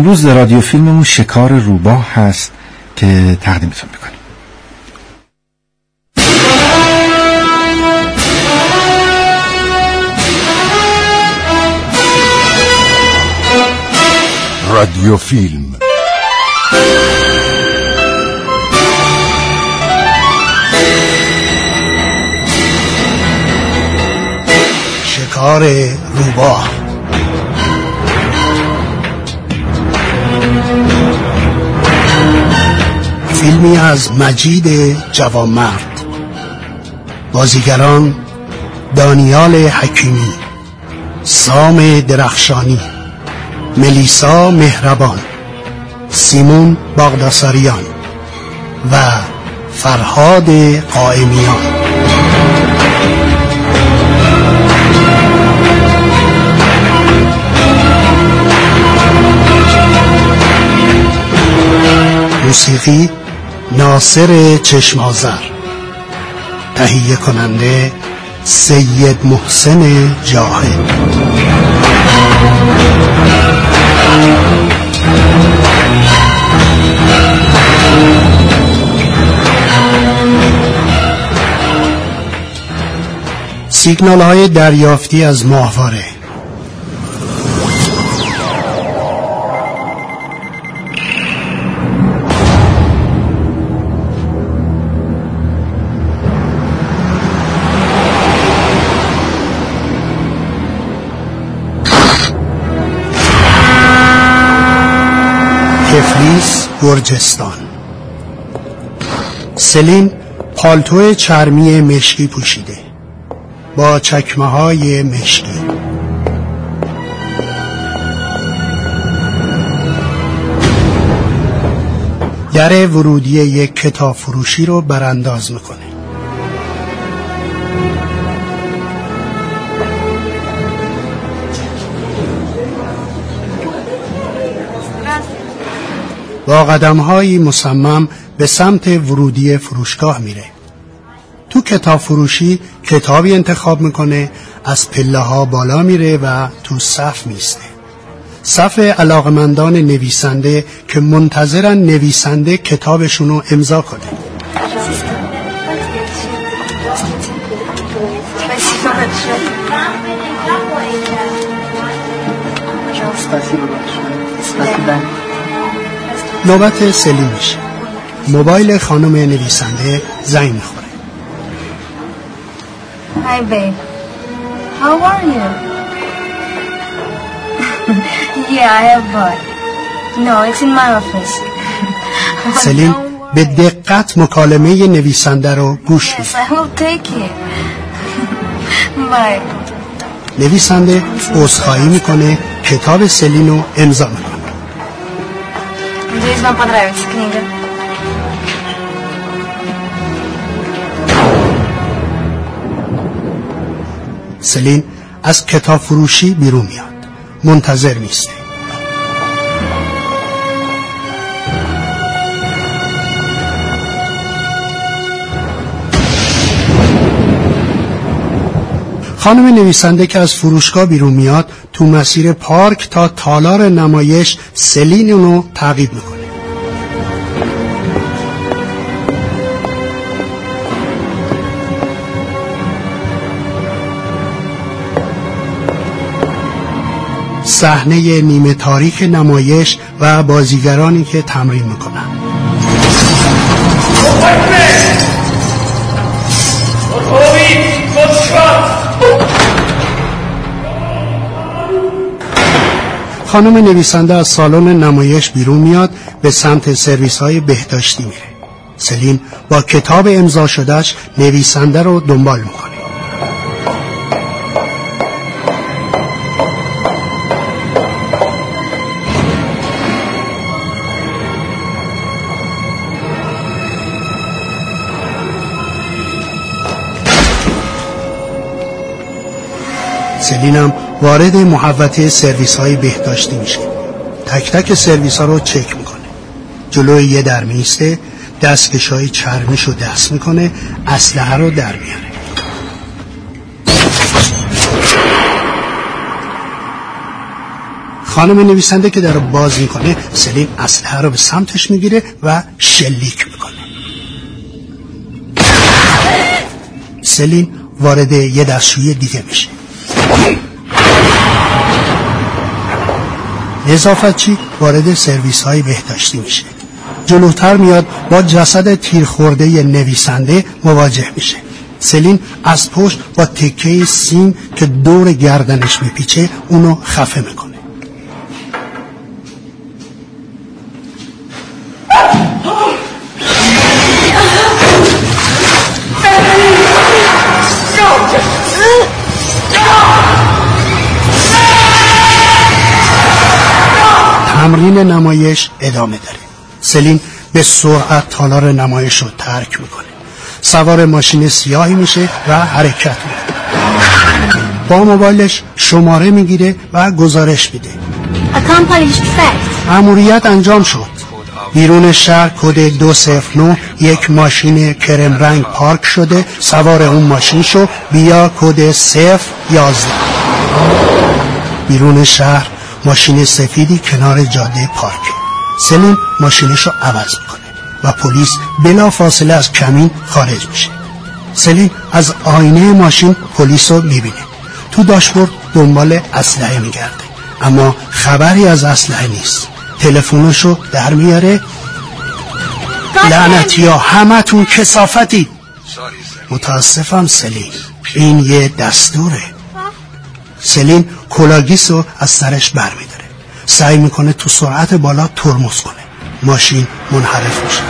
امروز رادیو فیلممون شکار روباه هست که تقدیمتون می‌کنیم. رادیو فیلم. شکار روباه. فیلمی از مجید جوانمرد. بازیگران دانیال حکیمی سام درخشانی ملیسا مهربان سیمون باغداساریان و فرهاد قائمیان. موسیقی ناصر چشمازر تهیه کننده سید محسن جاهد سیگنال های دریافتی از ماهواره. گرجستان. سلیم پالتو چرمی مشکی پوشیده. با چکمه های مشکی. در ورودی یک کتاب فروشی رو برانداز می‌کنه. با قدمهایی مصمم به سمت ورودی فروشگاه میره. تو کتاب فروشی کتابی انتخاب می‌کنه از پله ها بالا میره و تو صف میسته صف علاقمندان نویسنده که منتظرن نویسنده کتابشونو امضا کنه. نوبت سلیم میشه موبایل خانم نویسنده زنگ می‌خوره Hi, babe. How are you? yeah, I have bought. No, it's in my office. سلیم به دقت مکالمه نویسنده رو گوش Yes, I will take it. Bye. نویسنده عذرخواهی می‌کنه کتاب سلین رو امضا می‌کنه Надеюсь, вам понравится книга. سلین از کتاب فروشی بیرون میاد منتظر میسته خانم نویسنده که از فروشگاه بیرون میاد تو مسیر پارک تا تالار نمایش سلین اونو تعقیب میکنه صحنه نیمه تاریک نمایش و بازیگرانی که تمرین می‌کنن. خانم نویسنده از سالن نمایش بیرون میاد به سمت سرویس های بهداشتی میره. سلیم با کتاب امضا شدهش نویسنده رو دنبال می‌کنه. سلینم وارد محوطه سرویس های بهداشتی میشه تک تک سرویس ها رو چک می‌کنه. جلوی یه در میسته دستکش های چرمیش رو دست می‌کنه اسلحه رو در میاره خانم نویسنده که در باز می‌کنه سلیم اسلحه رو به سمتش می‌گیره و شلیک می‌کنه. سلیم وارد یه دستشوی دیگه میشه. چی؟ وارد سرویس های بهداشتی میشه. جلوتر میاد با جسد تیرخورده نویسنده مواجه میشه. سلین از پشت با تکه سیم که دور گردنش میپیچه اونو خفه می‌کنه. تمرین نمایش ادامه داره. سلین به سرعت تالار نمایش رو ترک می‌کنه. سوار ماشین سیاهی میشه و حرکت می‌کنه. با موبایلش شماره می‌گیره و گزارش میده. اموریت انجام شد. بیرون شهر کد دو صفر نو یک ماشین کرم رنگ پارک شده. سوار اون ماشین شو. بیا کد صفر یازده. بیرون شهر ماشین سفیدی کنار جاده پارک. سلیم ماشینش رو عوض می‌کنه و پلیس بلا فاصله از کمین خارج میشه. سلیم از آینه ماشین پلیس رو می‌بینه. تو داشبورد دنبال اسلحه میگرده. اما خبری از اسلحه نیست. تلفنش رو در میاره. لعنتی ها همتون کسافتی! متاسفم سلیم این یه دستوره. سلیم کلاه‌گیس رو از سرش بر میداره سعی می‌کنه تو سرعت بالا ترمز کنه. ماشین منحرف میشه.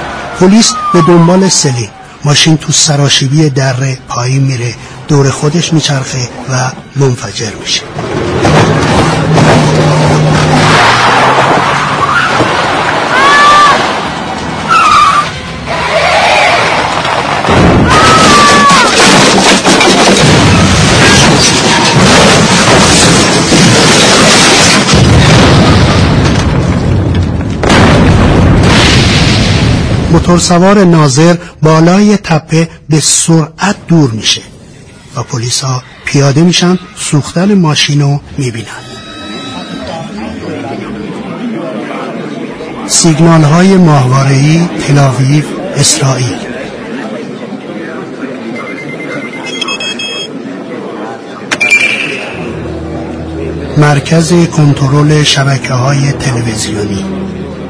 پلیس به دنبال سلیم. ماشین تو سراشیبی دره پایین میره. دور خودش میچرخه و منفجر میشه. موتورسوار ناظر بالای تپه به سرعت دور میشه و پلیس پیاده میشن سوختن ماشین رو می‌بینن. سیگنال های ماهوارهی تلاویف اسرائیل. مرکز کنترل شبکه های تلویزیونی.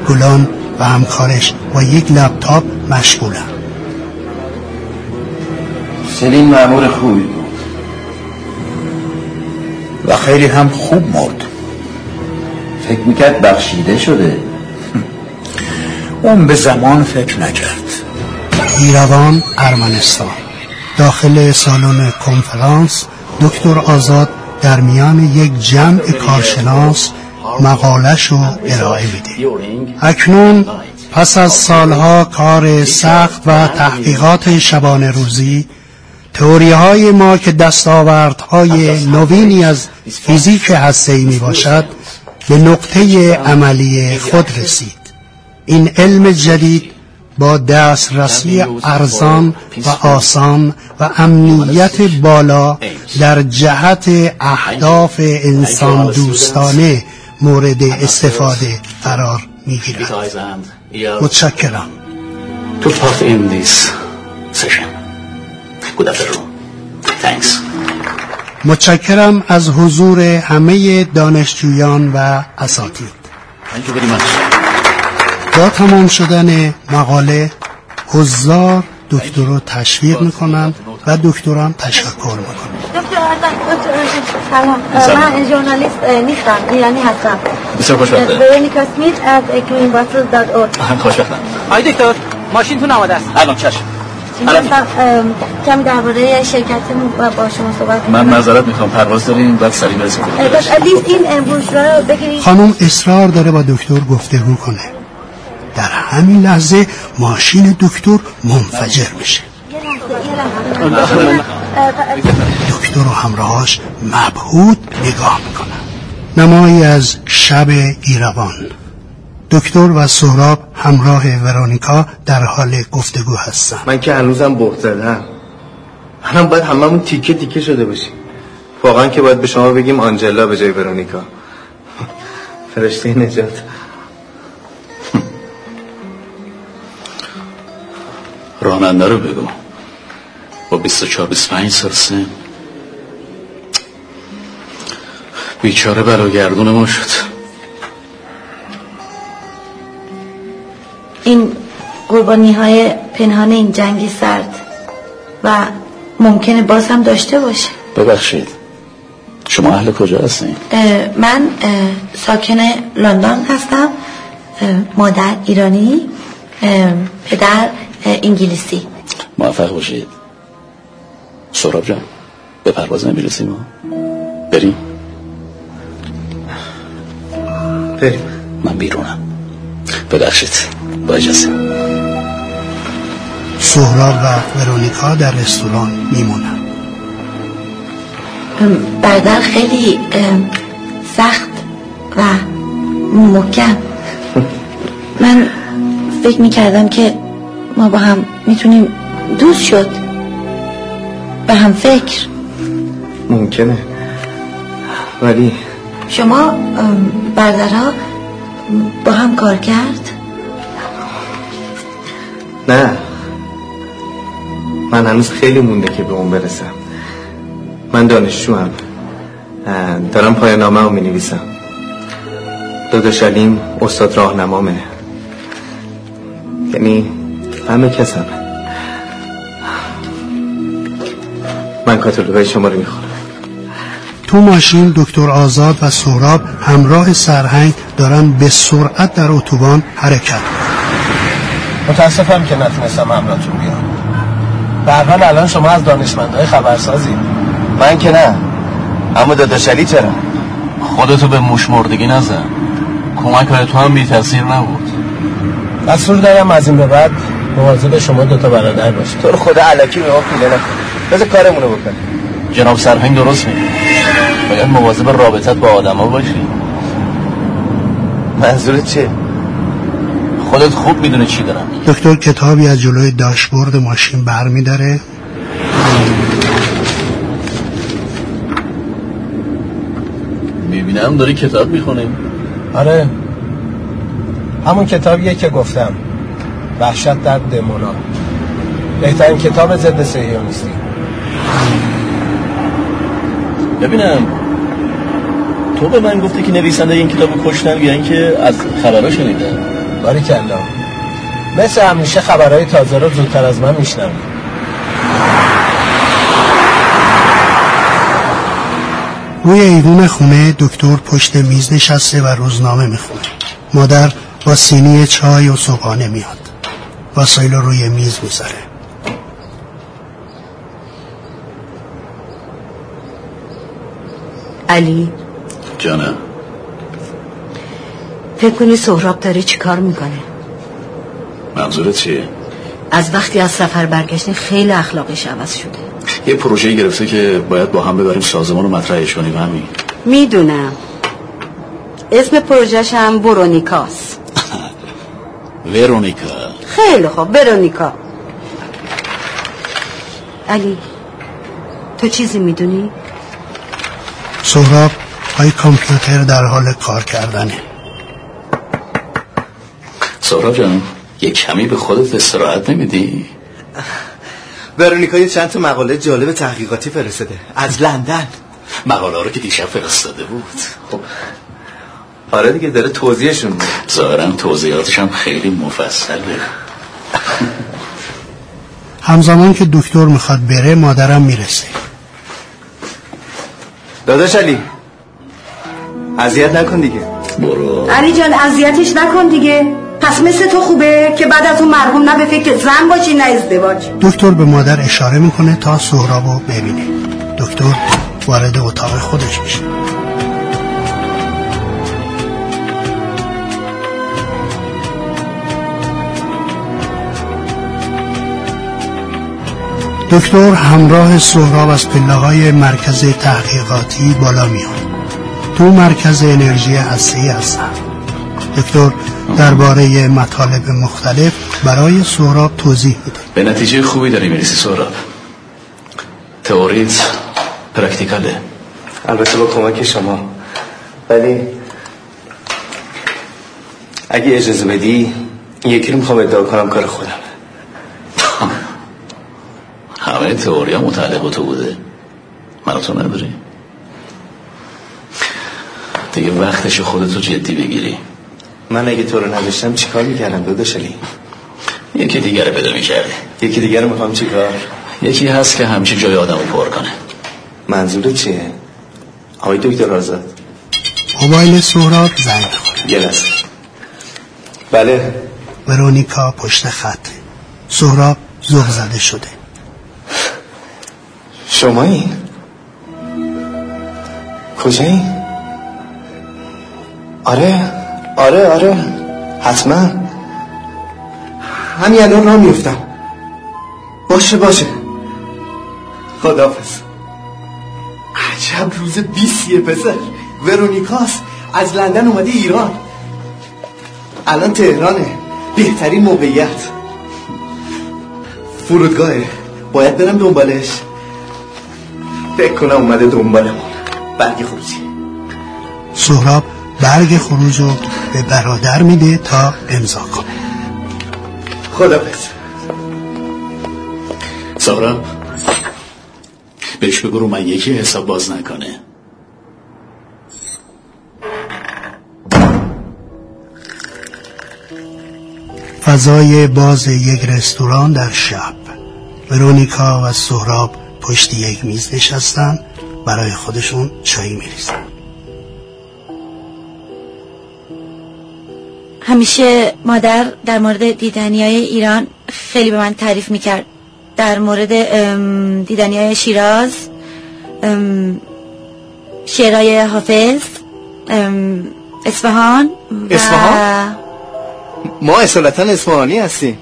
گلان و همکارش با یک لپتاپ مشغولم سلیم معمور خوبی بود. و خیلی هم خوب مرد. فکر می‌کرد بخشیده شده. اون به زمان فکر نکرد. ایروان ارمنستان. داخل سالن کنفرانس دکتر آزاد در میان یک جمع کارشناس مقالش رو ارائه میده اکنون پس از سالها کار سخت و تحقیقات شبانه روزی تئوری های ما که دستاوردهای نوینی از فیزیک هسته‌ای می باشد به نقطه عملی خود رسید. این علم جدید با دسترسی ارزان و آسان و امنیت بالا در جهت اهداف انسان دوستانه مورد استفاده قرار می‌گیرد. متشکرم. متشکرم از حضور همه دانشجویان و اساتید. با تمام شدن مقاله حضار دکتر رو تشویق می‌کنن و دکتران تشکر می‌کنن سلام من ژورنالیست نیستم ایرانی هستم. بسیار خوشبخته. ورونیکا سمیت از equinbusters.org خوشبختم. آی دکتر ماشین تو نماده است. الان چشم. کمی درباره شرکتمون با شما صحبت من معذرت می‌خوام. پرواز داریم بعد سریع برسیم. این بگیرید. خانم اصرار داره با دکتر گفتگو کنه. در همین لحظه ماشین دکتر منفجر میشه. دکتر و همراهاش مبهود نگاه می‌کنن نمایی از شب ایروان. دکتر و سهراب همراه ورونیکا در حال گفتگو هستن من که هنوزم بخت زدم. منم باید هممون تیکه تیکه شده باشیم. واقعا که باید به شما بگیم آنجلا به جای ورونیکا. فرشته نجات. راننده رو بگو. با 24 25 سال سن. بیچاره بلاگردون ما شد. این قربانی های پنهان این جنگی سرد و ممکنه باز هم داشته باشه. ببخشید. شما اهل کجا هستین؟ من ساکن لندن هستم. مادر ایرانی پدر انگلیسی. موفق باشید. سراب جان به پرواز نمی‌رسیم ما بریم؟ من بیرونم. ببخشید با اجازه. سهراب و ورونیکا در رستوران میمونن. بردر خیلی سخت و محکم. من فکر می‌کردم که ما با هم می‌تونیم دوست شد. به هم فکر. ممکنه. ولی شما بردرها با هم کار کرد؟ نه. من هنوز خیلی مونده که به اون برسم. من دانشجو هم دارم پایان نامه رو می نویسم داداش علیم استاد راهنمامه. یعنی همه کسم من کاتالوگای شما رو می‌خورم. تو ماشین دکتر آزاد و سهراب همراه سرهنگ دارن به سرعت در اتوبان حرکت متاسفم که نتونستم همراهتون بیام. به حال الان شما از دانشمندهای خبرسازی. من که نه. اما داداش علی چرا؟ خودتو به موش مردگی نزن. کمک های تو هم بی تاثیر نبود. دستور دارم از این به بعد مواظب شما دوتا برادر باشید. تو رو خدا علکی به ما پیله نکن. بذار کارمونو بکنیم. جناب سرهنگ درست میگه. باید مواظب رابطت با آدما باشی. منظورت چیه؟ خودت خوب می‌دونه چی دارم دکتر کتابی از جلوی داشبورد ماشین بر میداره می‌بینم داری کتاب می‌خونیم آره. همون کتابیه که گفتم. وحشت در دمونا. بهترین کتاب ضد سهیونیستی ببینم. تو به من گفتی که نویسنده این کتاب کشتن یا اینکه از خبرها شنیده باری کلا مثل همیشه خبرهای تازه رو زودتر از من میشنم روی ایوون خونه دکتر پشت میز نشسته و روزنامه می‌خونه. مادر با سینی چای و صبحانه میاد. وسایل رو روی میز می‌ذاره. علی جانم. فکر کنی سهراب داره چی کار می‌کنه؟ منظورت چیه؟ از وقتی از سفر برگشتین خیلی اخلاقش عوض شده. یه پروژه گرفته که باید با هم ببریم سازمان رو مطرحش کنیم همین. می‌دونم. اسم پروژهش هم برونیکاست ورونیکا. خیلی خوب برونیکا علی تو چیزی می‌دونی؟ سهراب های کامپیوتر در حال کار کردنه. سهراب جان یه کمی به خودت استراحت نمیدی؟ ورونیکا یه چند تا مقاله جالب تحقیقاتی فرستاده. از لندن. مقاله رو که دیشب فرستاده بود. خب. آره دیگه داره توضیحشون میده. ظاهرا توضیحاتش هم خیلی مفصله. همزمان که دکتر می‌خواد بره مادرم می‌رسه. داداش علی اذیت نکن دیگه. برو. علی جان اذیتش نکن دیگه. پس مثل تو خوبه که بعد از اون مرحوم نه به فکر زن باشی نه ازدواج. دکتر به مادر اشاره می‌کنه تا سهرابو ببینه. دکتر وارد اتاق خودش میشه. دکتر همراه سهراب از پله های مرکز تحقیقاتی بالا میاد تو مرکز انرژی هستی هستن دکتر درباره مطالب مختلف برای سهراب توضیح میده به نتیجه خوبی داری می‌رسی سهراب. تئوریت پرکتیکاله. البته با کمک شما. ولی اگه اجازه بدی یکی رو می‌خوام ادعا کنم کار خودم همه تئوری متعلق تو بوده. منو تو نداری؟ دیگه وقتش خودتو جدی بگیری. من اگه تو رو نداشتم چیکار می‌کردم داداش علی؟ یکی دیگر رو پیدا می‌کردی. یکی دیگر رو می‌خوام چیکار؟ یکی هست که همیشه جای آدم رو پر کنه. منظورت چیه؟ آقای دکتر آزاد. موبایل سهراب زنگ خورد. یه لحظه. بله. ورونیکا پشت خط. سهراب زغ زده شده. شما این کجایی؟ آره آره آره حتما. همین الان را میفتم باشه باشه. خدافز عجب روز بیسیه پسر. ورونیکاس از لندن اومده ایران. الان تهرانه. بهترین موقعیت. فرودگاهه. باید برم دنبالش. فکر کنم اومده دنبالمون. برگ خروجی. سهراب. برگ خروج رو به برادر میده تا امضا کنه. خدافز سهراب بهش بگو رو من یکی حساب باز نکنه. فضای باز یک رستوران در شب. ورونیکا و سهراب پشت یک میز نشستن. برای خودشون چای میریزن. همیشه مادر در مورد دیدنی های ایران خیلی به من تعریف می‌کرد. در مورد دیدنی های شیراز شعرهای حافظ اصفهان و؟ ما اصالتا اصفهانی هستیم.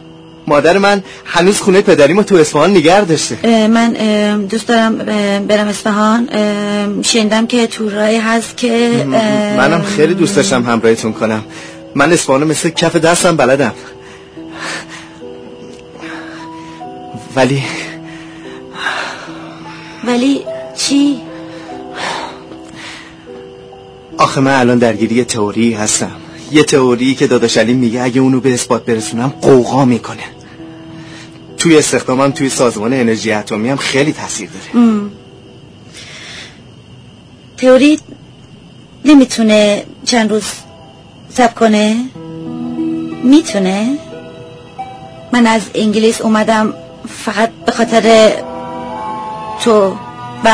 مادر من هنوز خونه پدریمو تو اصفهان نگر داشته. من دوست دارم برم اصفهان. شنیدم که تورایی هست که منم خیلی دوست داشتم همراهتون کنم. من اصفهانو مثل کف دستم بلدم ولی ولی چی؟ آخه من الان درگیری تئوری هستم یه تئوری که داداش علی میگه اگه اونو به اثبات برسونم قوقا می‌کنه توی استخدامم توی سازمان انرژی اتمی هم خیلی تاثیر داره ام. تئوری نمی‌تونه چند روز سب کنه؟ می‌تونه؟ من از انگلیس اومدم فقط به خاطر تو و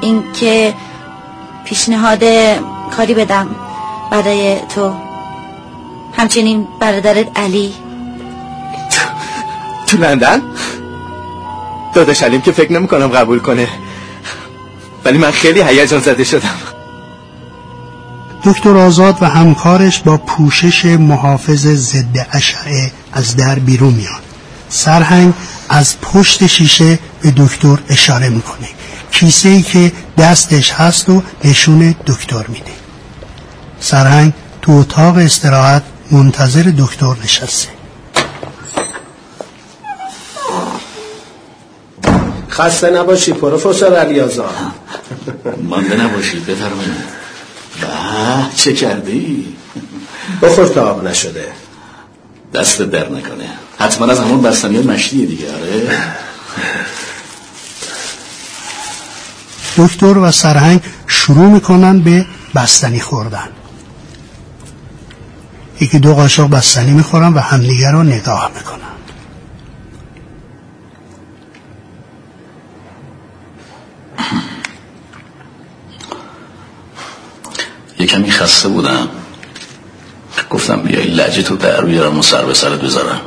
اینکه پیشنهاد کاری بدم برای تو. همچنین برادرت علی. تو لندن؟ داداش علیم که فکر نمی کنم قبول کنه. ولی من خیلی هیجان زده شدم. دکتر آزاد و همکارش با پوشش محافظ ضد اشعه از در بیرون میان. سرهنگ از پشت شیشه به دکتر اشاره می‌کنه. کیسه ای که دستش هست و نشون دکتر میده. سرهنگ تو اتاق استراحت منتظر دکتر نشسته. خسته نباشی پروفسور علیازا مانده نباشید بفرمایید. چه کردی؟ بخور تا آب نشده. دست در نکنه. حتما از همون بستنی مشتیه دیگه آره. دکتر و سرهنگ شروع می‌کنن به بستنی خوردن. یکی دو قاشق بستنی می‌خورن و همدیگه رو نگاه می‌کنن یه کمی خسته بودم. گفتم بیای لجه تو در بیارم و سر به سرت بذارم.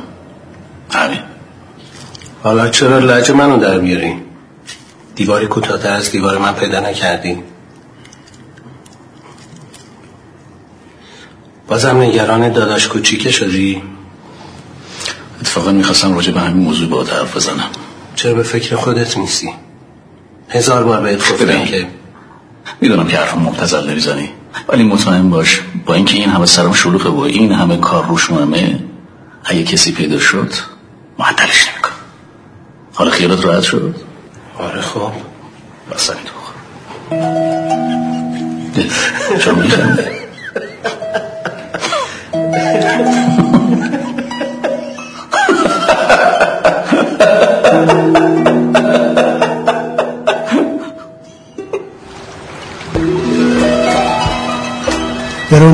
همین. حالا چرا لجه منو در بیاری دیواری کوتاه‌تر از دیوار من پیدا نکردی. بازم نگران داداش کوچیکه شدی؟ اتفاقا می‌خواستم راجع به همین موضوع با حرف بزنم. چرا به فکر خودت نیستی؟ هزار بار بهت گفتم که می‌دونم که حرف مبتزل نمی‌زنی. ولی مطمئن باش با اینکه این همه سرم شلوغه و این همه کار روش مهمه اگه کسی پیدا شد معطلش نمیکن حالا خیالت راحت شد؟ آره خب. بس همین تو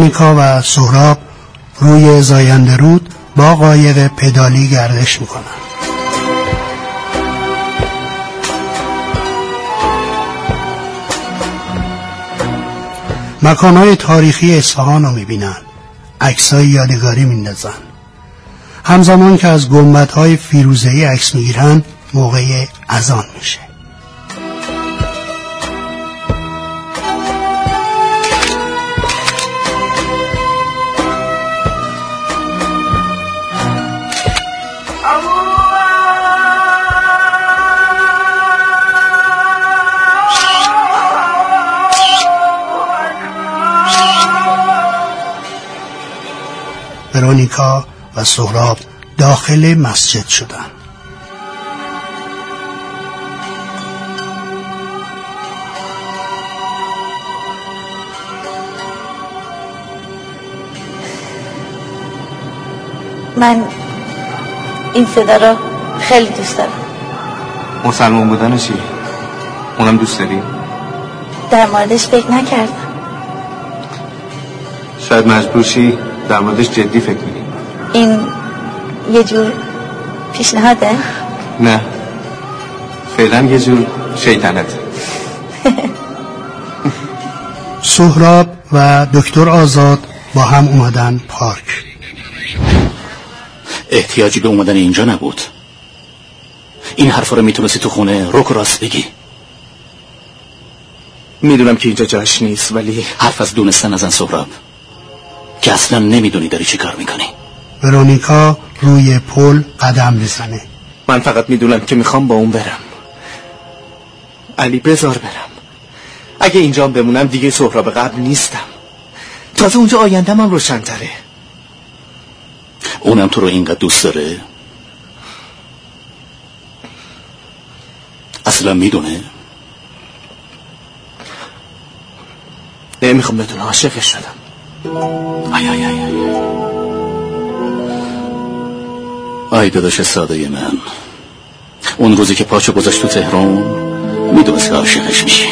ورونیکا و سهراب روی زاینده رود با قایق پدالی گردش می‌کنن مکانهای تاریخی اصفهان رو می‌بینن عکسای یادگاری میندازن همزمان که از گمبت فیروزهی عکس می‌گیرن موقع اذان میشه. ورونیکا و سهراب داخل مسجد شدند. من این صدا رو خیلی دوست دارم مسلمان بودن چی؟ اونم دوست داری؟ در موردش فکر نکردم شاید مجبور شی در موردش جدی فکر کنی این یه جور پیشنهاده؟ نه. فعلا یه جور شیطنت. سهراب و دکتر آزاد با هم اومدن پارک. احتیاجی به اومدن اینجا نبود. این حرفا رو می‌تونستی تو خونه روک راست بگی. می‌دونم که اینجا جاش نیست ولی حرف از دونستن ازن سهراب. که اصلا نمی‌دونی داری چی کار می‌کنی. ورونیکا روی پل قدم بزنه. من فقط می‌دونم که می‌خوام با اون برم. علی بزار برم. اگه اینجا بمونم دیگه سهراب قبل نیستم. تازه اونجا آیندم هم روشنتره. اونم تو رو اینقدر دوست داره؟ اصلا می‌دونه؟ نمی‌خوام بدونه عاشقش شدم. آی آی آی آی داداش ساده من. اون روزی که پاشو گذاشت تو تهران می‌دونست که عاشقش میشی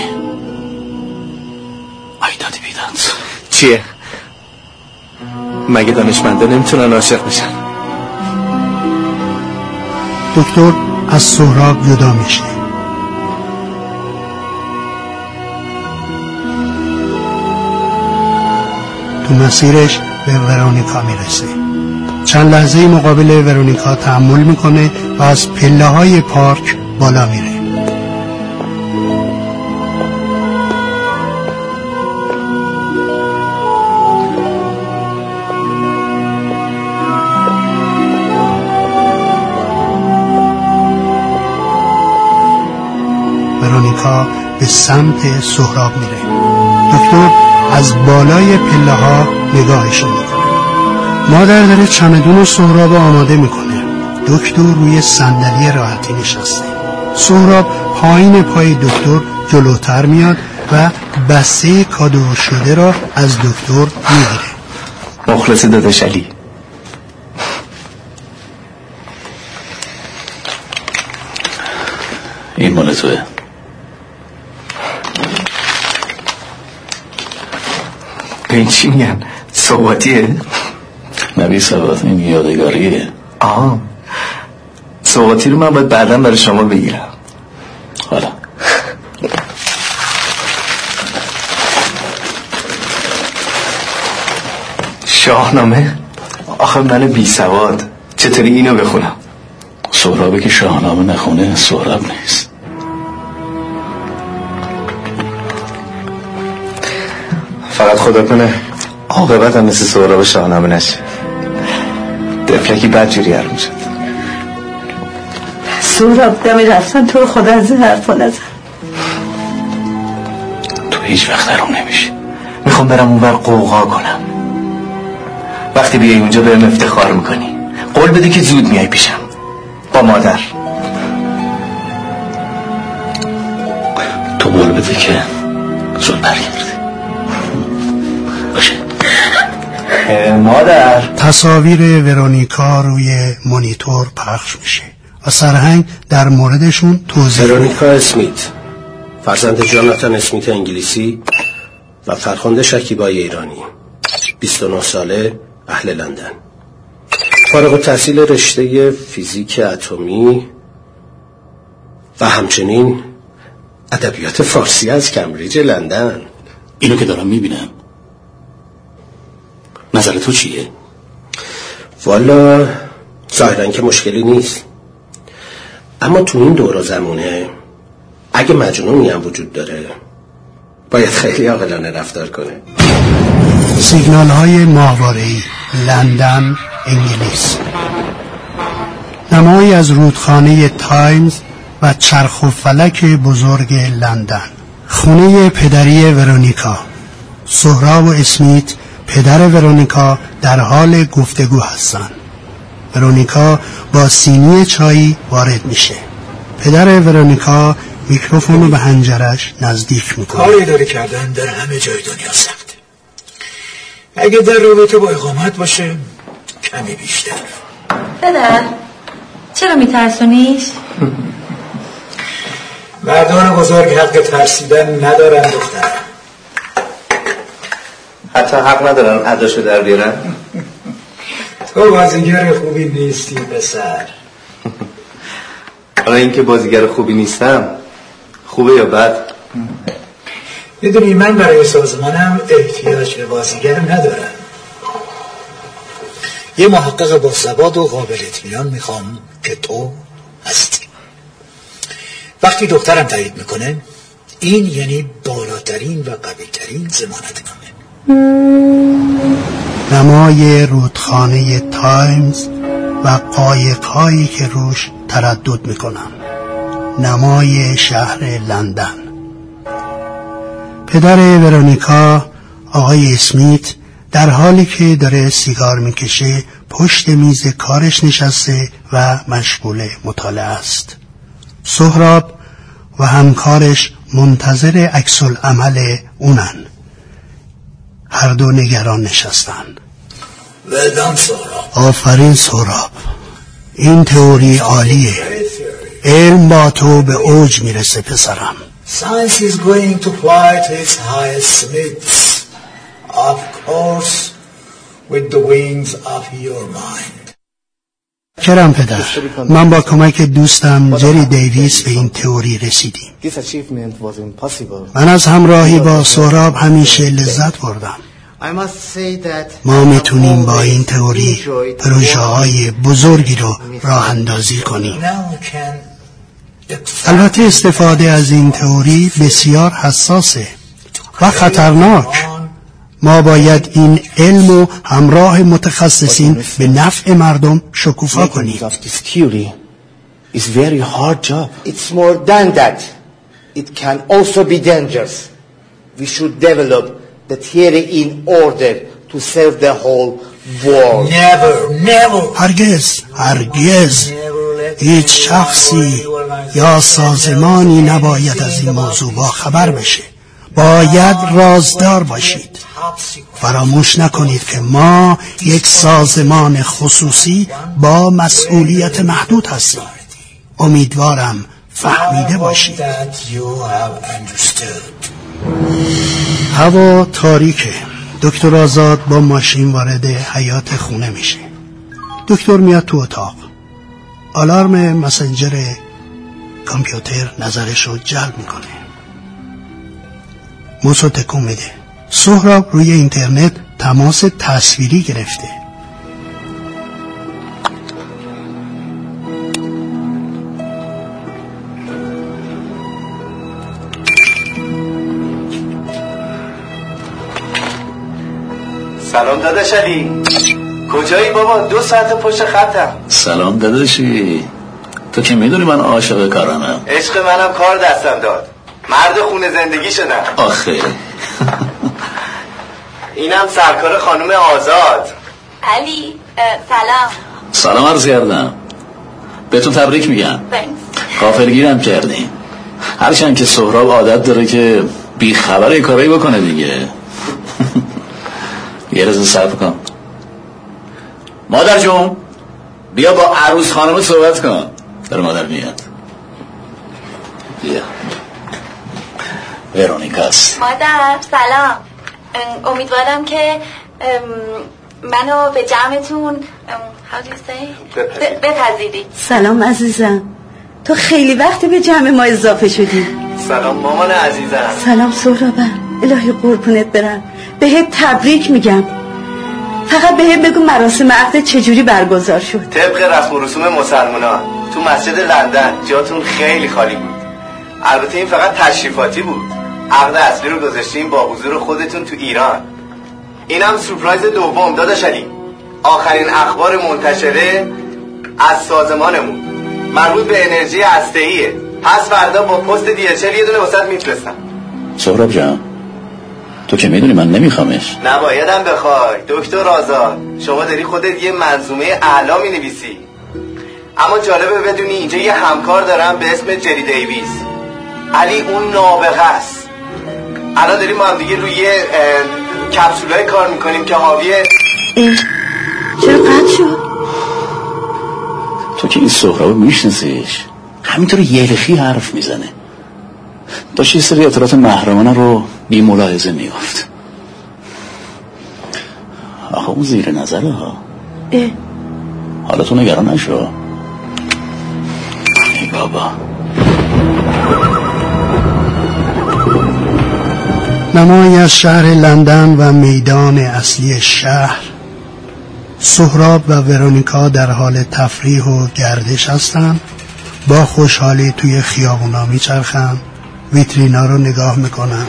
ای داد بیداد چیه؟ مگه دانشمنده نمی‌تونن عاشق بشن؟ دکتر از سهراب جدا میشه تو مسیرش به ورونیکا می‌رسه. چند لحظه مقابل ورونیکا تحمل می‌کنه و از پله های پارک بالا میره. ورونیکا به سمت سهراب میره. دکتر از بالای پله ها نگاهشون می‌کنه مادر داره چمدون و سهراب آماده می‌کنه. دکتر روی صندلی راحتی نشسته. سهراب پایین پای دکتر جلوتر میاد و بسته کادو شده را از دکتر می‌گیره. مخلص داداش علی. این مال توه. این چی میگن صحباتیه نبی سواد این یادگاریه. آه. صحباتی رو من باید بعدا برای شما بگیرم. حالا. شاهنامه؟ آخه من بی سواد. چطوری اینو بخونم؟ سهرابه که شاهنامه نخونه سهراب نیست. خدا کنه عاقبت هم مثل سهراب شاهنامه نشه. دفلکی جوری حرم شد سهراب دم رفتن تو خدا از این حرفا نزن. تو هیچ وقت درم نمیشی. می‌خوام برم اونور قوقا کنم. وقتی بیای اونجا بهم افتخار می‌کنی. قول بده که زود میای پیشم. با مادر. تو قول بده که زود برگردی. مادر. تصاویر ورونیکا روی مونیتور پخش میشه و سرهنگ در موردشون توضیح ورونیکا اسمیت فرزند جاناتان اسمیت انگلیسی و فرخنده شکیبای ایرانی 29 ساله اهل لندن. فارغ تحصیل رشته فیزیک اتمی و همچنین ادبیات فارسی از کمبریج لندن. اینو که دارم می‌بینم. نظر تو چیه؟ والا ظاهرا که مشکلی نیست. اما تو این دور زمونه اگه مجنونی هم وجود داره باید خیلی عاقلانه رفتار کنه. سیگنال های ماهواره‌ای لندن انگلیس. نمایی از رودخانه تایمز و چرخ و فلک بزرگ لندن. خونه پدری ورونیکا. سهراب و اسمیت پدر ورونیکا در حال گفتگو هستند. ورونیکا با سینی چایی وارد میشه. پدر ورونیکا میکروفون رو به هنجرش نزدیک می‌کنه. کاری داره کردن در همه جای دنیا سخته اگه در رابطه با اقامت باشه کمی بیشتر. پدر چرا میترسونیش؟ مردان بزرگ حق ترسیدن ندارن دختر حتی حق ندارن عداشو در بیارن. تو بازیگر خوبی نیستی پسر. حالا اینکه بازیگر خوبی نیستم خوبه یا بد؟ می‌دونی من برای سازمانم احتیاج به بازیگر ندارم. یه محقق با ثبات و قابل اطمینان می‌خوام که تو هستی. وقتی دخترم تایید می‌کنه این یعنی بالاترین و قویترین زمانت نامه نمای رودخانه تایمز و قایقهایی که روش تردد می‌کنم. نمای شهر لندن. پدر ورونیکا آقای اسمیت در حالی که داره سیگار می‌کشه پشت میز کارش نشسته و مشغول مطالعه است. سهراب و همکارش منتظر عکس عمل اونن. هر دو نگران نشستن. سهراب. آفرین سهراب. این تئوری عالیه. علم با تو به اوج می‌رسه پسرم. Science is going to fly to its highest limits. Of course, with the wings of your mind. کرم پدر. من با کمک دوستم جری دیویس به این تئوری رسیدیم. من از همراهی با سهراب همیشه لذت بردم. ما می‌تونیم با این تئوری پروژه های بزرگی رو راه اندازی کنیم. البته استفاده از این تئوری بسیار حساسه و خطرناک. ما باید این علم و همراه متخصصین به نفع مردم شکوفا کنیم is very hard job. It's more than that. It can also be dangerous. We should develop the theory in order to serve the whole world. Never, never. هرگز هرگز هیچ شخصی یا سازمانی نباید از این موضوع با خبر بشه باید رازدار باشید. فراموش نکنید که ما یک سازمان خصوصی با مسئولیت محدود هستیم. امیدوارم فهمیده باشید. هوا تاریکه. دکتر آزاد با ماشین وارد حیات خونه میشه. دکتر میاد تو اتاق. آلارم مسنجر کامپیوتر نظرش رو جلب می‌کنه. موسو تکون میده سهراب روی اینترنت تماس تصویری گرفته. سلام داداش علی. کجایی بابا؟ دو ساعت پشت خطم. سلام داداشی. تو که می‌دونی من عاشق کارمم. عشق منم کار دستم داد. مرد خونه زندگی شدم آخه. اینم سرکار خانم آزاد. علی سلام. سلام عرض کردم. بهتون تبریک میگم. غافلگیرم کردین. هرچند که سهراب عادت داره که بی خبر کارایی بکنه دیگه. یه رزه صبر کن. مادر جون بیا با عروس خانم صحبت کن. داره مادر میاد بیا ورونیکاست مادر سلام. امیدوارم که منو به جمعتون بپذیری سلام عزیزم. تو خیلی وقت به جمع ما اضافه شدی. سلام مامان عزیزم. سلام سهرابم. الهی قربونت برم. بهت تبریک میگم. فقط بهم بگو مراسم عقد چجوری برگزار شد. طبق رسم و رسوم مسلمونا تو مسجد لندن جاتون خیلی خالی بود. البته این فقط تشریفاتی بود. عقد اصلی رو گذاشتیم با حضور خودتون تو ایران. اینم سورپرایز دوم داداش علی. آخرین اخبار منتشره از سازمانمون. مربوط به انرژی هسته‌ایه. پس فردا با پست دی یه دونه وسط میفرستم. سهراب جان تو که می‌دونی من نمیخوامش. نبایدم بخوای. دکتر آزاد شما داری خودت یه منظومه اعلا می نویسی اما جالبه بدونی اینجا یه همکار دارم به اسم جری دیویس علی اون نابغه است. الان داریم ما هم دیگه روی کپسولای کار می‌کنیم که حاوی چرا قد شد؟ تو که این سهراب میشنسیش همینطور یلخی حرف می‌زنه. داشت یه سری اطلاعات محرمانه رو بی ملاحظه می‌گفت آخه اون زیر نظره ها. اه. حالا تو نگران نشو. ای بابا. نمایی از شهر لندن و میدان اصلی شهر. سهراب و ورونیکا در حال تفریح و گردش هستند. با خوشحالی توی خیابونا میچرخند. ویترینا رو نگاه می‌کنن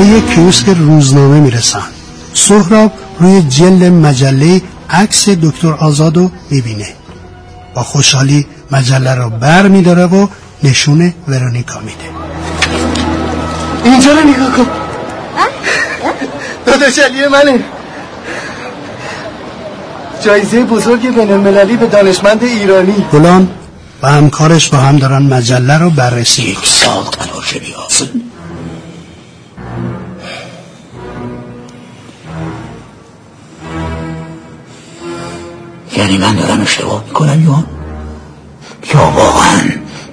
به یک کیوسک روزنامه می‌رسن. سهراب روی جلد مجله عکس دکتر آزادو می‌بینه. با خوشحالی مجله رو بر میداره و نشون ورونیکا میده. اینجا رو نگاه کن. داداش علی منه. جایزه بزرگ بین المللی به دانشمند ایرانی. گلان و همکارش با هم دارن مجله رو بررسی یک سال یعنی من دارم اشتباه می‌کنم یا؟ یا واقعا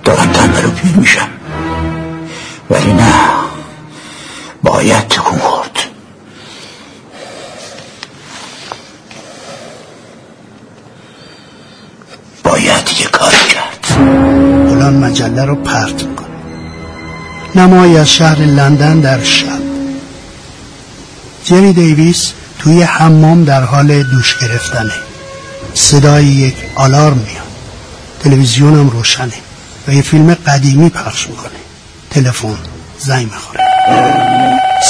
دارم تنبل و پیر میشم. ولی نه. باید تکون خورد. باید یه کار کرد. گلان مجله رو پرت می‌کنه. نمایی از شهر لندن در شب. جری دیویس توی حمام در حال دوش گرفتنه. صدای یک آلارم میاد. تلویزیون هم روشنه و یه فیلم قدیمی پخش می‌کنه. تلفن زنگ می‌خوره.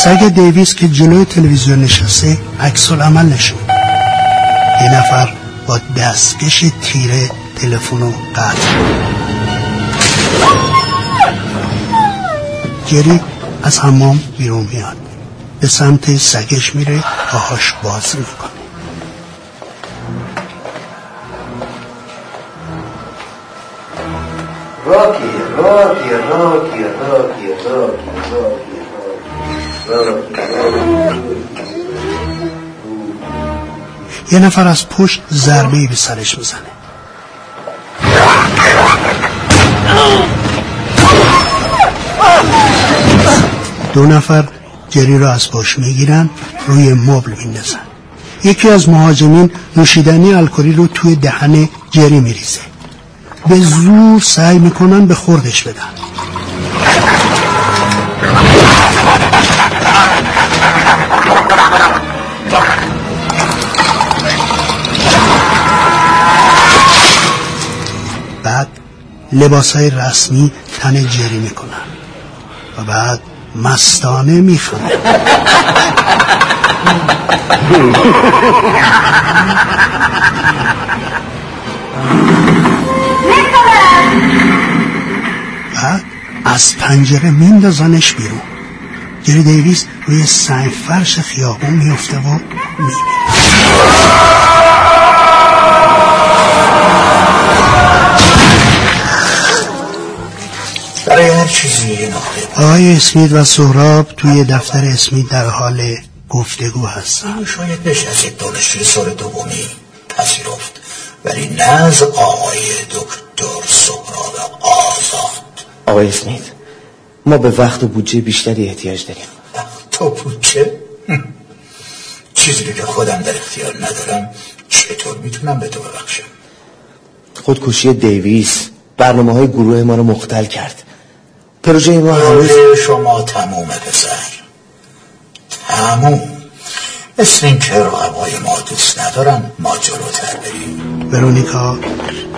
سگ دیویس که جلوی تلویزیون نشسته عکس عمل نشون یه نفر با دستکش تیره تلفن رو قطع جری از حمام بیرون میاد. به سمت سگش میره پاهاش بازی می‌کنه. راکی راکی راکی راکی راکی یه نفر از پشت ضربه به سرش می‌زنه. دو نفر جری را از پشت می‌گیرن روی مبل میندازن. یکی از مهاجمین نوشیدنی الکلی رو توی دهن جری میریزه. به زور سعی می‌کنن به خوردش بدن. بعد لباس های رسمی تن جری می‌کنن و بعد مستانه می‌خوان. آ، از پنجره میندازنش بیرون. جری دیویس روی سنگ فرش خیابون میفته و می‌بینه. برای آقای اسمید و سهراب توی دفتر اسمید در حال گفتگو هستن. شاید بشه از یک دانشجوی سال دومی پذیرفت. ولی نه از آقای دکتر سهراب آزاد. آقای اسمید ما به وقت و بودجه بیشتری احتیاج داریم. تو بودجه؟ چیزی که خودم در اختیار ندارم چطور می‌تونم به تو ببخشم؟ خودکشی دیویس برنامه های گروه ما رو مختل کرد. پروژه ما هنوز شما تمومه پسر. تموم. مثل این که رقبای ما دوست ندارم ما جلوتر بریم. ورونیکا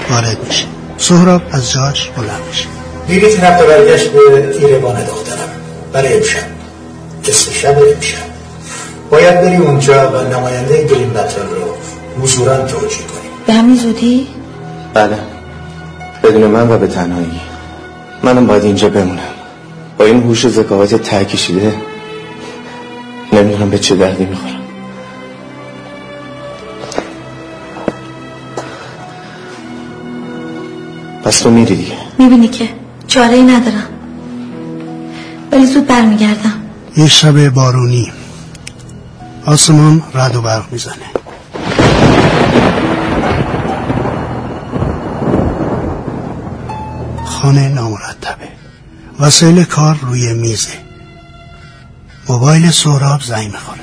وارد میشه. سهراب از جاش بلند میشه. بیلیت نقل برگشت به ایروان دخترم. برای امشب. قصه شب امشب. باید بری اونجا و نماینده گرین بتل رو حضورا توجیه کنیم. به همین زودی؟ بله. بدون من و به تنهایی. منم باید اینجا بمونم. با این هوش و ذکاوت ته کشیده نمی‌دونم به چه دردی می‌خورم. پس تو میری دیگه. می‌بینی که؟ چاره ای ندارم. ولی زود برمیگردم. یه شب بارونی. آسمان رد و برق می‌زنه. خانه نامرتبه. وسایل کار روی میزه. موبایل سهراب زنگ می‌خوره.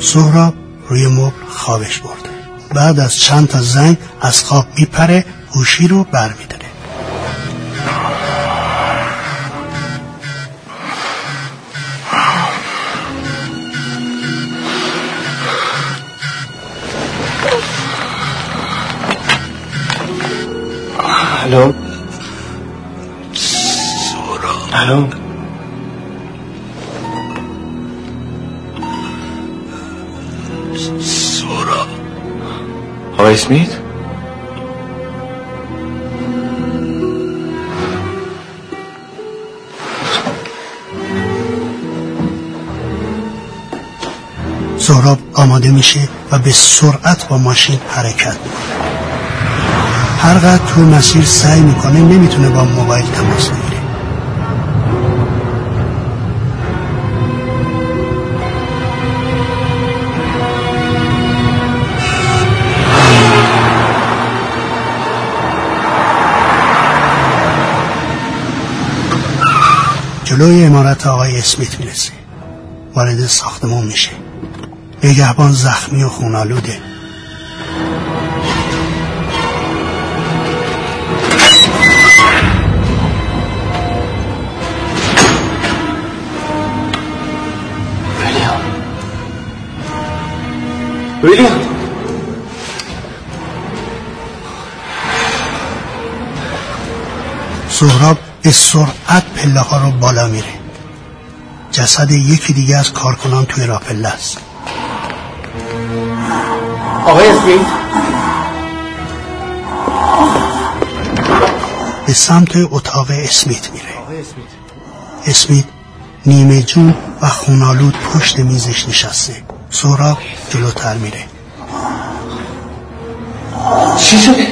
سهراب روی مبل خوابش برده. بعد از چند تا زنگ از خواب میپره گوشی رو برمیداره. الو؟ سهراب. الو؟ اسمیت سهراب آماده میشه و به سرعت با ماشین حرکت می‌کنه. هر تو مسیر سعی می‌کنه نمی‌تونه با موبایل تماس بگیره. جلوی امارت آقای اسمیت می‌رسه. وارد ساختمون میشه. نگهبان زخمی و خونالوده ویلیام سهراب به سرعت پله ها رو بالا میره. جسد یکی دیگه از کارکنان توی راپله است. آقای اسمیت به سمت اتاق اسمیت میره. اسمیت نیمه جو و خونالود پشت میزش نشسته. سهراب جلوتر میره. چی شده؟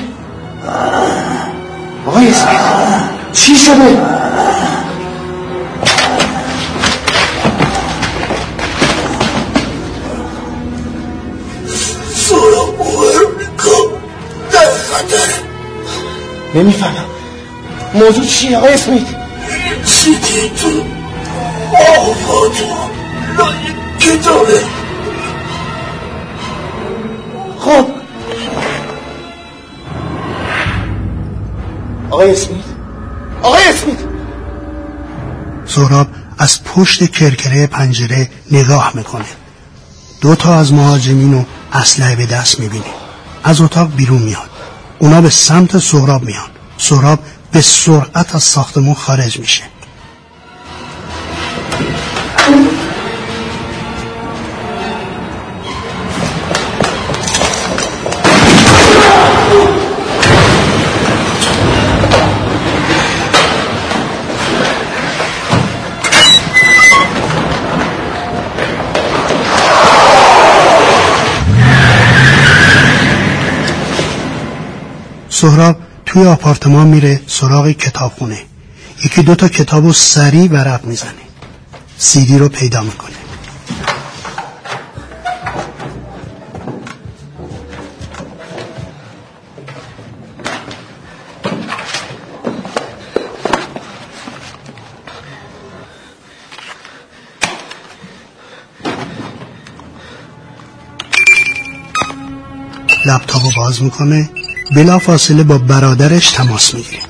آقای اسمیت. چی شده؟ در خطر. نمی‌فهمم. موضوع چیه؟ آقای اسمیت چیزی تو؟ آفاتو لای کتابه. خب. آقای اسمیت سهراب از پشت کرکره پنجره نگاه می‌کنه. دو تا از مهاجمین رو اسلحه به دست می‌بینه. از اتاق بیرون میاد. اونا به سمت سهراب میان. سهراب به سرعت از ساختمون خارج میشه. سهراب توی آپارتمان میره سراغ کتابخونه. یکی دو تا کتاب و سریع ورق می‌زنه. سیدی رو پیدا می‌کنه. لپتاپ رو باز می‌کنه. بلا فاصله با برادرش تماس می‌گیره.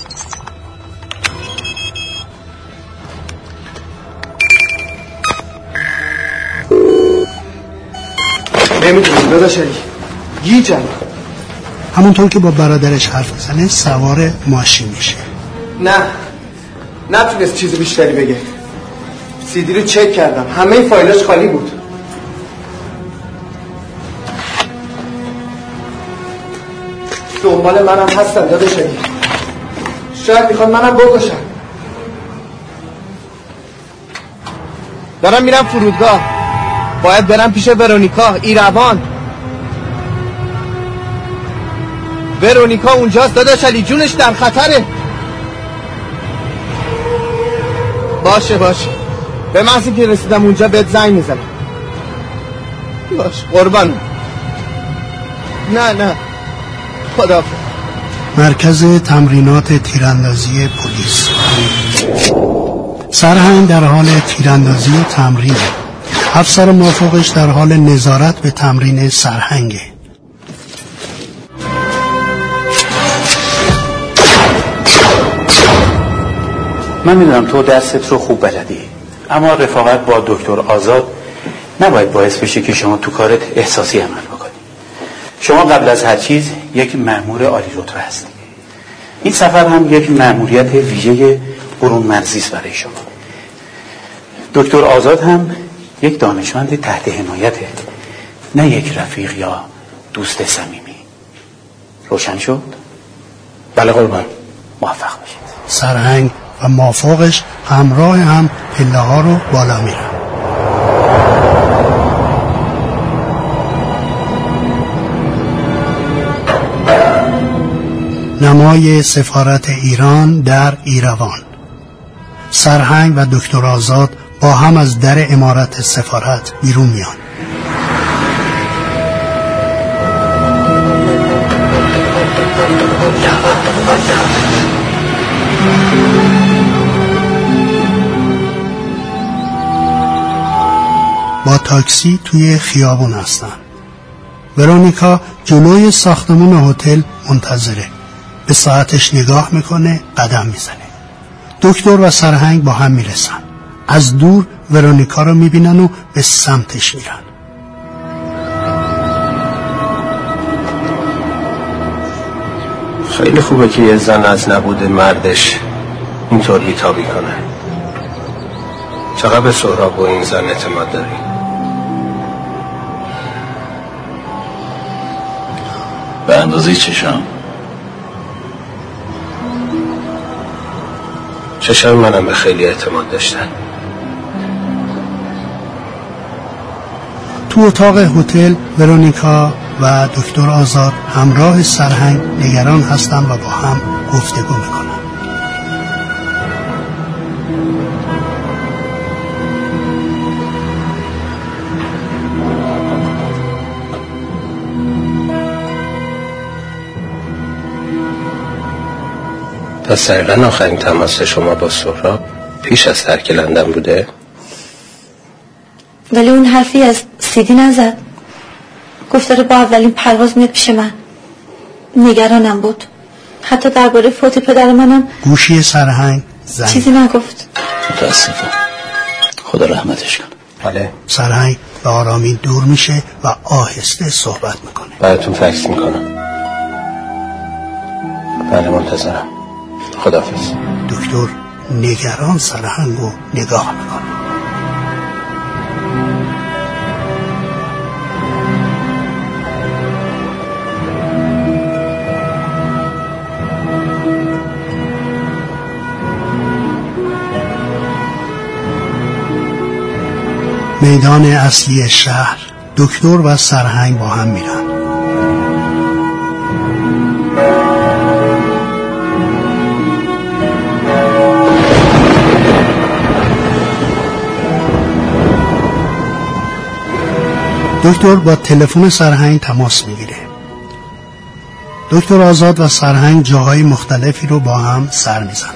نمی‌دونم داداش علی. گیجم همونطور که با برادرش حرف می‌زنه سوار ماشین میشه. نه. نتونست چیز بیشتری بگه. سیدی رو چک کردم. همه فایلاش خالی بود. دنبال منم هستن علی شاید می‌خوان منم بکشن. دارم میرم فرودگاه. باید برم پیش ورونیکا ایروان. ورونیکا اونجاست داداش علی جونش در خطره. باشه باشه. به محضی که رسیدم اونجا بهت زنگ می‌زنم. باش قربان. نه نه. خدا مرکز تمرینات تیراندازی پلیس. سرهنگ در حال تیراندازی و تمرین. افسر موافقش در حال نظارت به تمرین سرهنگه. من می‌دونم تو درست رو خوب بلدی اما رفاقت با دکتر آزاد نباید باعث بشه که شما تو کارت احساسی عمل بکنی شما قبل از هر چیز یک مأمور عالی رتبه هستی این سفر هم یک مأموریت ویژه برون مرزی است برای شما. دکتر آزاد هم یک دانشمند تحت حمایته نه یک رفیق یا دوست صمیمی. روشن شد؟ بله قربان. موفق باشید. سرهنگ و مافوقش همراه هم پله ها رو بالا میرن نمای سفارت ایران در ایروان. سرهنگ و دکتر آزاد با هم از در امارت سفارت بیرون میان. با تاکسی توی خیابون هستن. ورونیکا جلوی ساختمون هتل منتظره. به ساعتش نگاه می‌کنه قدم می‌زنه. دکتر و سرهنگ با هم می‌رسن. از دور ورونیکا رو می‌بینن و به سمتش میرن. خیلی خوبه که یه زن از نبود مردش اینطور بیتابی کنه. چقدر به سهراب و این زن اعتماد داری؟ به اندازه چشم؟ چشم منم به خیلی اعتماد داشتن. تو اتاق هتل ورونیکا و دکتر آزاد همراه سرهنگ نگران هستن و با هم گفتگو می‌کنن پس دقیقا آخرین تماس شما با سهراب پیش از ترک لندن بوده؟ ولی اون حرفی از سیدی نزد. گفت داره با اولین پرواز میاد پیش من. نگرانم بود. حتی درباره فوت پدر منم گوشی سرهنگ زنگ. چیزی نگفت. متاسفم. خدا رحمتش کنه. بله. سرهنگ به آرامی دور میشه و آهسته صحبت می‌کنه. براتون فکس می‌کنم. بله منتظرم. خدافز دکتر نگران سرهنگ رو نگاه می‌کنه. میدان اصلی شهر دکتر و سرهنگ با هم میرن. دکتر با تلفن سرهنگ تماس می‌گیره. دکتر آزاد و سرهنگ جاهای مختلفی رو با هم سر می‌زنن.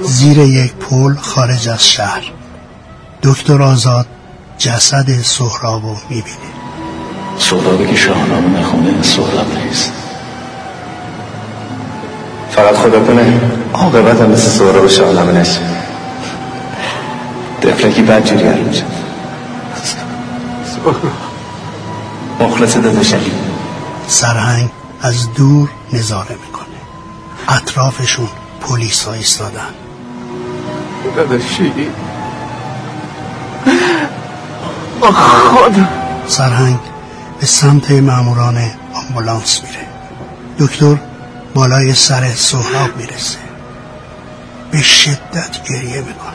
زیر یک پل خارج از شهر. دکتر آزاد جسد سهراب رو می‌بینه. سهرابی که شاهنامه نخونه سهراب نیست. فقط خدا کنه عاقبت هم مثل سهراب شاهنامه نشه. دفلکی بد جوری حل شد مخلص داداشلی سرهنگ از دور نظاره می‌کنه. اطرافشون پلیس ها ایستادن. داداشی. خدا. سرهنگ به سمت ماموران آمبولانس میره. دکتر بالای سر سهراب می‌رسه. به شدت گریه می‌کنه.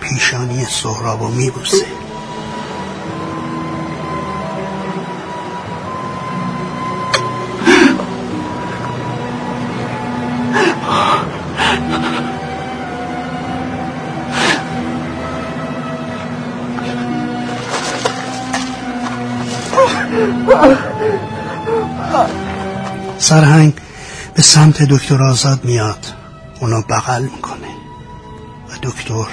پیشانی سهراب رو میبوسه. سرهنگ سمت دکتر آزاد میاد. اونو بغل می‌کنه. و دکتر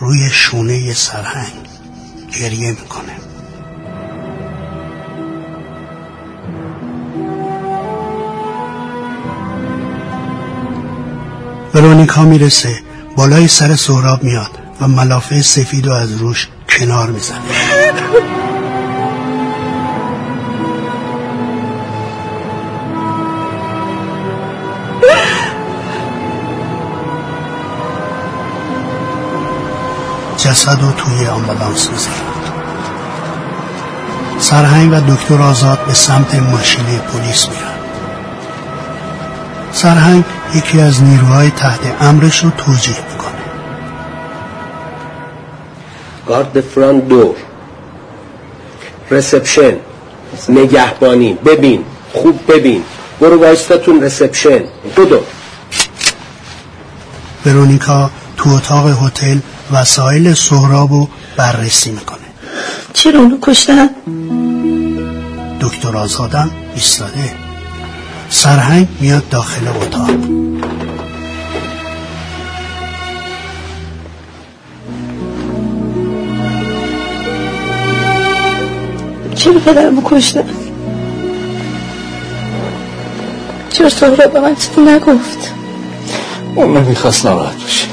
روی شونه سرهنگ گریه می‌کنه. ورونیکا می‌رسه. بالای سر سهراب میاد و ملافه سفید رو از روش کنار می‌زنه. جسد رو توی آمبولانس می‌ذارن سرهنگ و دکتر آزاد به سمت ماشین پلیس میرن. سرهنگ یکی از نیروهای تحت امرش رو توجیه می‌کنه. گارد فران دور. رسپشن نگهبانی. ببین. خوب ببین. برو وایستاتون رسپشن بودو ورونیکا تو اتاق هتل وسایل سهراب رو بررسی می‌کنه چرا اونو کشتن؟ دکتر آزادم ایستاده سرهنگ میاد داخل اتاق چرا پدرمو کشتن؟ چرا سهراب به من چیزی نگفت؟ اون نمی‌خواست ناراحت بشه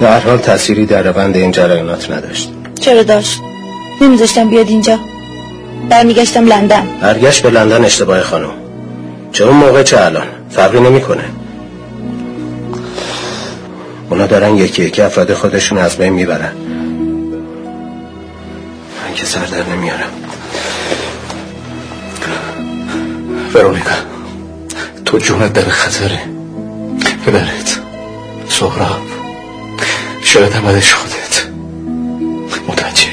در حال تأثیری در روند این جریانات نداشت. چرا داشت؟ نمیذاشتم بیاد اینجا. برمیگشتم لندن. برگشت به لندن اشتباه خانم. چه اون موقع چه الان؟ فرقی نمی‌کنه. اونا دارن یکی یکی افراد خودشون از بین می‌برن. من که سر در نمیارم. ورونیکا تو جونت در خطره. پدرت سهراب. شاید هم بعدش خودت. متوجه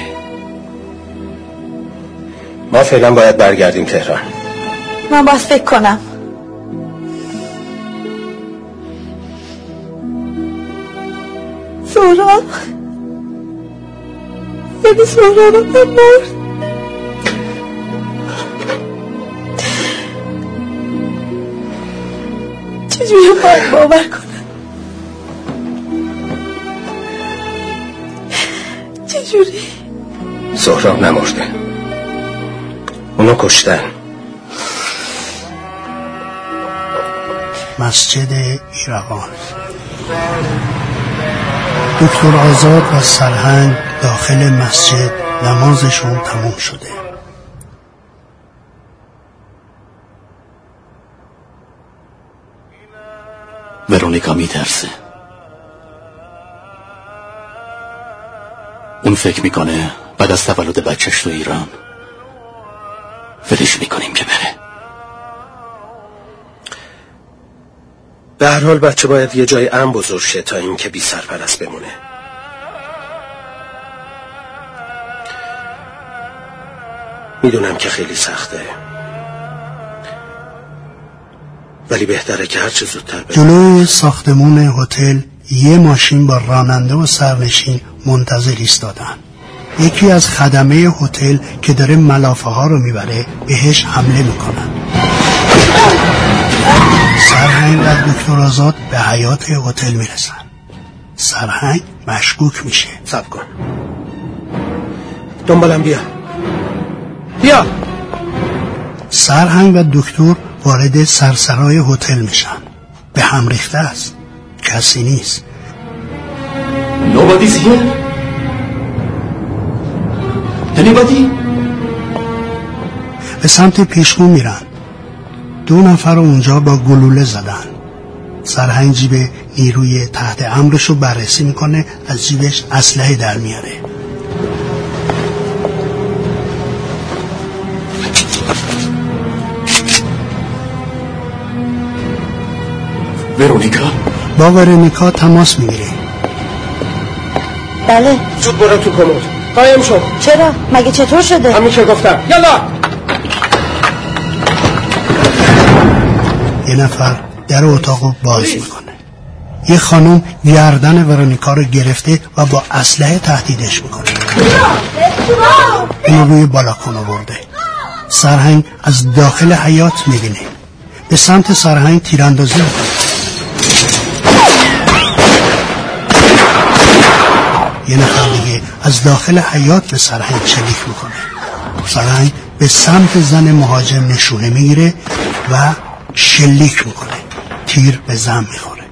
ما فعلا باید برگردیم تهران. من باید فکر کنم. سهراب. یعنی سهراب هم مرد چجوری باید باور کنم؟ چجوری سهراب نمرده. اونو کشتن. مسجد ایرقان دکتر آزاد و سرهنگ داخل مسجد نمازشون تموم شده. ورونیکا میترسه. اون فکر می‌کنه بعد از تولد بچهش تو ایران. ولش می‌کنیم که بره. به هر حال بچه باید یه جای ام بزرگ شه تا اینکه بی سرپرست بمونه. می‌دونم که خیلی سخته. ولی بهتره که هر چه زودتر بریم جلوی ساختمون هتل یه ماشین با راننده و سرنشین منتظر ایستادن. یکی از خدمه هتل که داره ملافه ها رو می‌بره بهش حمله می‌کنن. سرهنگ و دکتر آزاد به حیات هتل می‌رسن. سرهنگ مشکوک میشه. سب کن. دنبالم بیا. بیا. سرهنگ و دکتر وارد سرسرای هتل میشن. به هم ریخته است. کسی نیست. Nobody's here? Anybody? به سمت پیشگو میرن. دو نفر رو اونجا با گلوله زدن. سرهنگ جیب نیروی تحت امرش رو بررسی می‌کنه از جیبش اسلحه در میاره. ورونیکا با ورونیکا تماس می‌گیره. بله. زود برو تو کمد. قایم شو. چرا؟ مگه چطور شده؟ همین که گفتم. یلا یه نفر در اتاق رو باز می‌کنه. یه خانم گردن ورونیکا رو گرفته و با اسلحه تهدیدش می‌کنه. اینو روی بالاکن آورده. سرهنگ از داخل حیات می‌بینه. به سمت سرهنگ تیراندازی می‌کنه. یه نفر دیگه از داخل حیات به سرهنگ شلیک می‌کنه. سرهنگ به سمت زن مهاجم نشونه می‌گیره و شلیک می‌کنه. تیر به زن می‌خوره.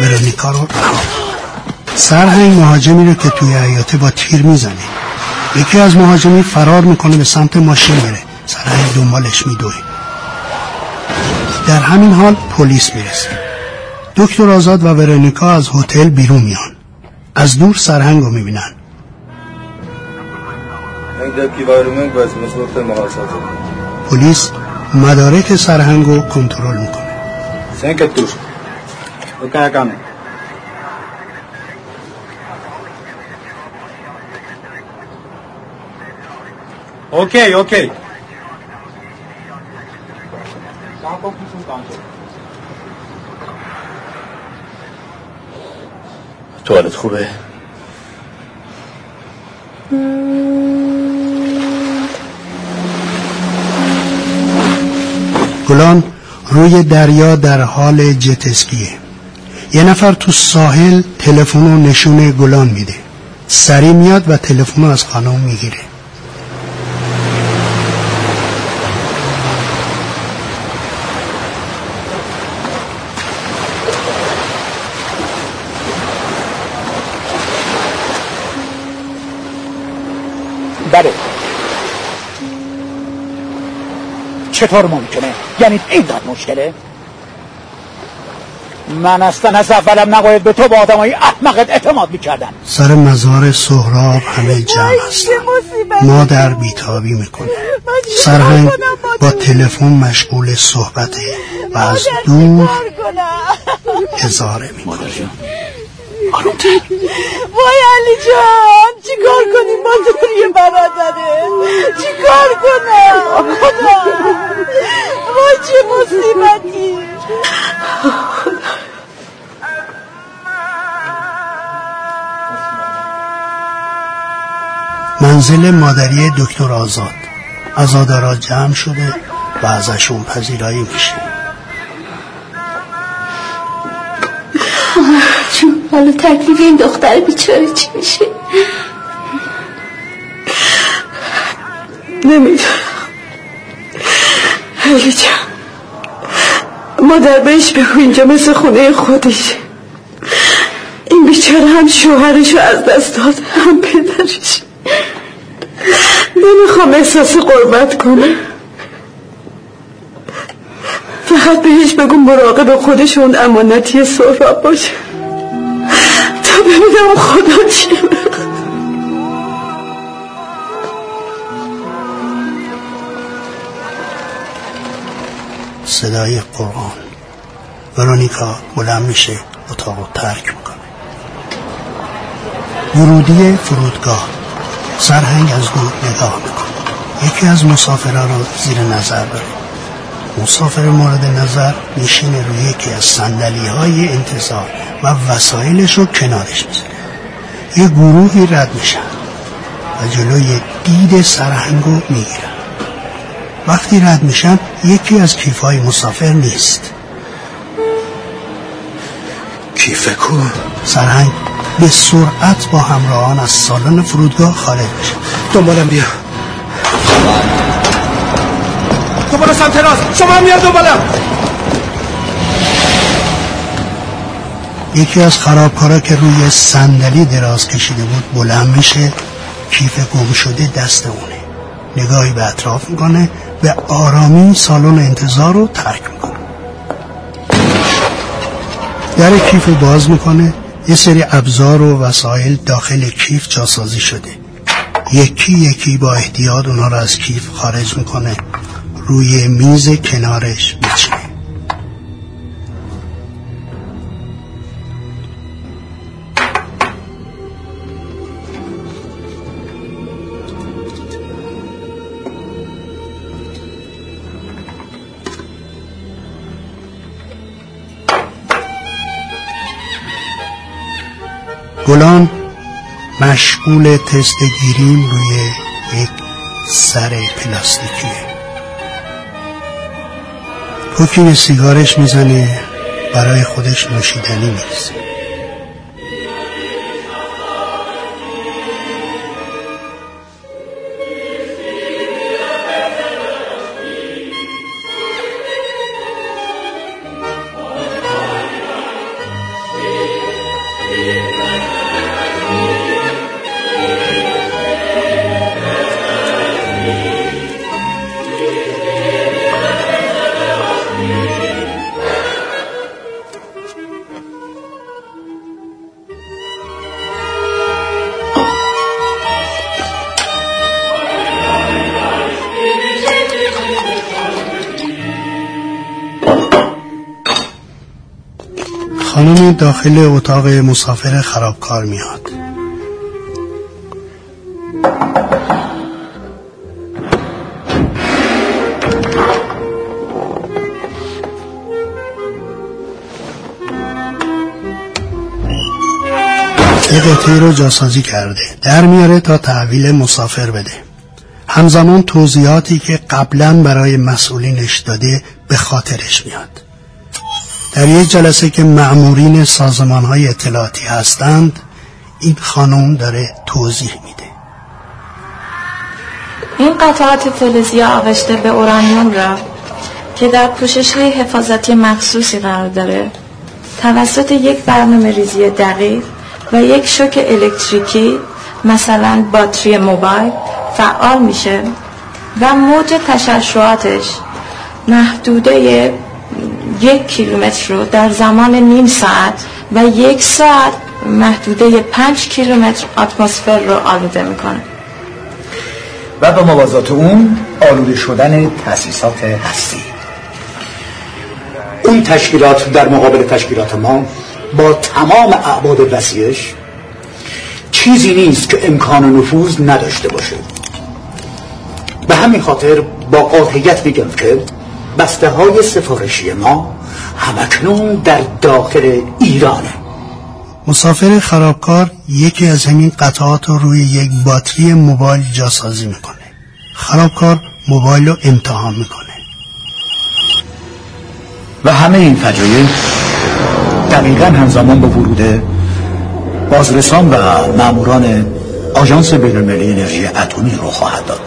ورونیکا رو رها سرهنگ مهاجمی رو که توی حیاته با تیر می‌زنه. یکی از مهاجمی فرار می‌کنه به سمت ماشین میره. سرهنگ دنبالش میدوه. در همین حال پلیس می‌رسه. دکتر آزاد و ورونیکا از هتل بیرون میان. از دور سرهنگ رو می‌بینن. پلیس مدارک سرهنگ رو کنترل می‌کنه. اوکی اوکی. توالت خوبه؟ گلان روی دریا در حال جتسکیه. یه نفر تو ساحل تلفن رو نشون گلان میده. سری میاد و تلفن رو از خانم می‌گیره بله چطور ممکنه؟ یعنی اینقدر مشکله؟ من اصلا از اولم نباید به تو با آدمای احمقت اعتماد می‌کردم. سر مزار سهراب همه جمع هست مادر بیتابی می‌کنه سرهنگ با تلفن مشغول صحبته و از دور هزاره می‌کنه وای علی جان چی کار کنیم؟ با دوری برادره. چی کار کنم؟ خدا وای چه مصیبتی. منزل مادری دکتر آزاد. عزادارا جمع شده و ازشون پذیرایی میشه حالا تکلیف این دختر بیچاره چی میشه؟ نمی‌دونم. علی جان مادر بهش بگو اینجا مثل خونه خودش. این بیچاره هم شوهرش رو از دست داد هم پدرش. نمی‌خوام احساس قربت کنه فقط بهش بگو مراقب خودش اون امانتی سهراب باشه. ببینم خدا چی. صدای قرآن. ورونیکا بلند میشه اتاق ترک می‌کنه. ورودی فرودگاه. سرهنگ از دور نگاه می‌کنه. یکی از مسافرها رو زیر نظر داره مسافر مورد نظر میشینه روی یکی از سندلی های انتظار و وسایلش رو کنارش می‌ذاره. یه گروهی رد میشن و جلوی دید سرهنگو می‌گیرن. وقتی رد میشن یکی از کیفای مسافر نیست. کیف کو سرهنگ به سرعت با همراهان از سالن فرودگاه خارج میشه. دنبالم بیا. تو برو سمت راست. شما میاد دنبالم یکی از خرابکارا که روی صندلی دراز کشیده بود بلند میشه کیف گم شده دست اونه. نگاهی به اطراف می‌کنه به آرامی سالن انتظار رو ترک می‌کنه. در کیف باز می‌کنه یه سری ابزار و وسایل داخل کیف جاسازی شده. یکی یکی با احتیاط اونا رو از کیف خارج می‌کنه. روی میز کنارش میچینه گلان مشغول تست گیریم روی یک سر پلاستیکیه. به سیگارش می‌زنه برای خودش نوشیدنی میریزه داخل اتاق مسافر خرابکار میاد. یه قطعه رو جاسازی کرده. در میاره تا تحویل مسافر بده. همزمان توضیحاتی که قبلا برای مسئولینش داده به خاطرش میاد. در یک جلسه که معمورین سازمان های اطلاعاتی هستند این خانم داره توضیح میده. این قطعات فلزی آغشته به اورانیوم را که در پوشش های حفاظتی مخصوصی قرار داره توسط یک برنامه ریزی دقیق و یک شوک الکتریکی مثلا باتری موبایل فعال میشه و موج تشعشعاتش محدوده یک کیلومتر رو در زمان نیم ساعت و یک ساعت محدوده پنج کیلومتر اتمسفر رو آلوده می‌کنه. و با موازات اون آلوده شدن تأسیسات هستی. اون تشکیلات در مقابل تشکیلات ما با تمام اعباد وسیعش چیزی نیست که امکان نفوذ نداشته باشه. به همین خاطر با قاطعیت میگم که بسته های سفارشی ما همکنون در داخل ایرانه. مسافر خرابکار یکی از همین قطعات رو روی یک باتری موبایل جاسازی می‌کنه. خرابکار موبایل رو امتحان می‌کنه. و همه این فجایع دقیقا همزمان با ورود بازرسان و ماموران آژانس بینالمللی انرژی اتمی رو خواهد داد.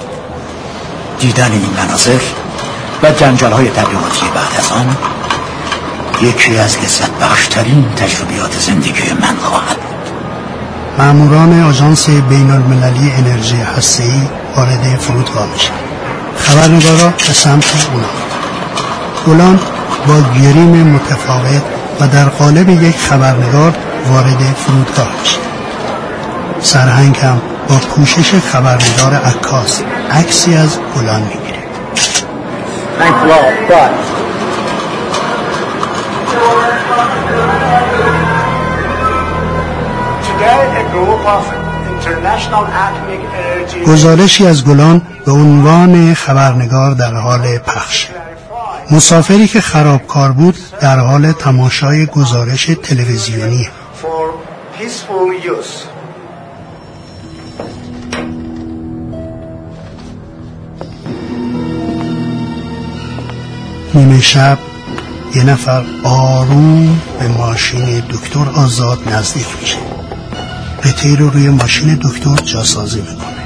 دیدن این مناظر و جنجال های تبلیغاتی بعد از آن یکی از لذت بخشترین تجربیات زندگی من خواهد بود. ماموران آژانس بین المللی انرژی هسته‌ای وارد فرودگاه میشن. خبرنگارا به سمت اونا. گلان با گریم متفاوت و در قالب یک خبرنگار وارد فرودگاه میشه. سرهنگ هم با پوشش خبرنگار عکاس عکسی از گلان می‌گیره. Thanks a lot. But today a group of international atomic energy. گزارشی از گلان به عنوان خبرنگار در حال پخش. مسافری که خرابکار بود در حال تماشای گزارش تلویزیونی. نیمه شب یه نفر آروم به ماشین دکتر آزاد نزدیک میشه. قطعی رو روی ماشین دکتر جاسازی می‌کنه.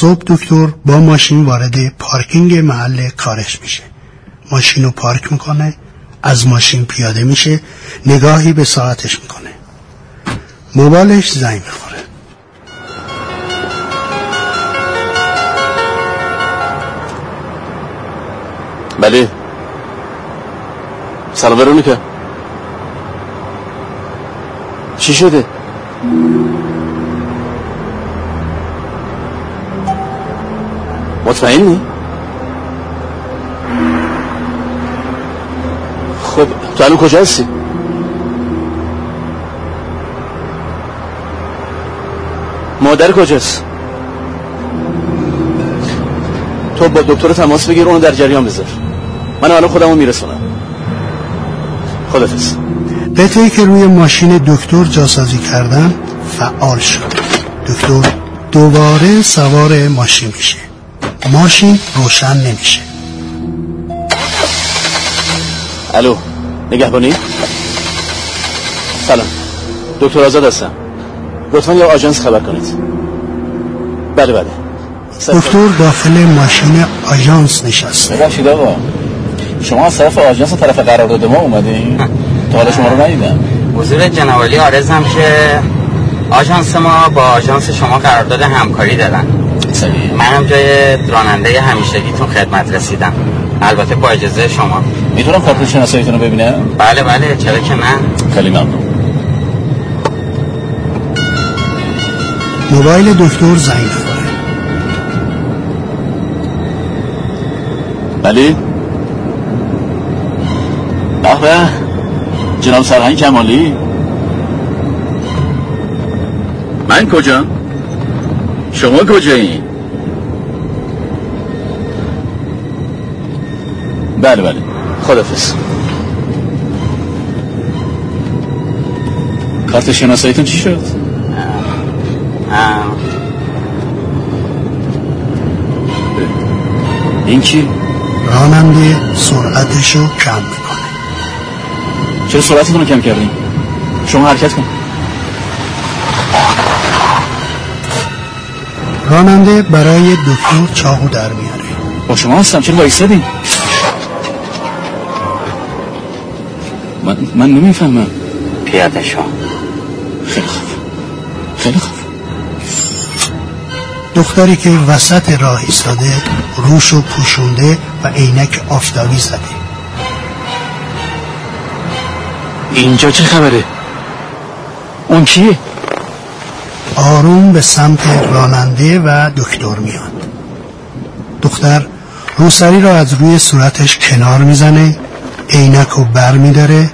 صبح دکتر با ماشین وارد پارکینگ محل کارش میشه. ماشین رو پارک می‌کنه از ماشین پیاده میشه نگاهی به ساعتش می‌کنه. موبایلش زنگ می‌خوره. بله. سلام ورونیکا. چی شده؟ مطمئنی؟ خب تو الان کجا هستی؟ مادر کجاست؟ تو با دکتر تماس بگیر اونو در جریان بذار من الان خودمو میرسونم خدافز قطعی که روی ماشین دکتر جاسازی کردن فعال شد دکتر دوباره سوار ماشین میشه ماشین روشن نمیشه. الو نگهبانی؟ سلام دکتر آزاد هستم. لطفا یا آژانس خبر کنید. بله بله. دکتر داخل ماشین آژانس نشسته. ببخشید آقا شما از طرف آژانس طرف قرارداد ما اومدین؟ تا حالا شما رو ندیدم. حضور جنابالی آرزم که آژانس ما با آژانس شما قرارداد همکاری دارن. منم جای راننده همیشگیتون خدمت رسیدم. البته با اجازه شما. می‌تونم کارت شناساییتون رو ببینم؟ بله بله. چرا که نه. خیلی ممنون. موبایل دکتر زنگ می‌خوره بله. به به. جناب سرهنگ کمالی. من کجا؟ شما کجایین؟ بله بله خدافز کارت شناساییتون چی شد؟ این کی؟ راننده سرعتش رو کم می‌کنه چرا سرعتتون رو کم کردین؟ شما حرکت کن راننده برای دکتر چاقو در میاره با شما هستم چرا وایستادین؟ من, من نمی‌فهمم پیاده شو خیلی خوب خیلی خوب دختری که وسط راه ایستاده روشو پوشونده و عینک آفتابی زده اینجا چه خبره؟ اون کیه؟ آروم به سمت راننده و دکتر میاد. دختر روسری را از روی صورتش کنار می‌زنه عینک رو بر میداره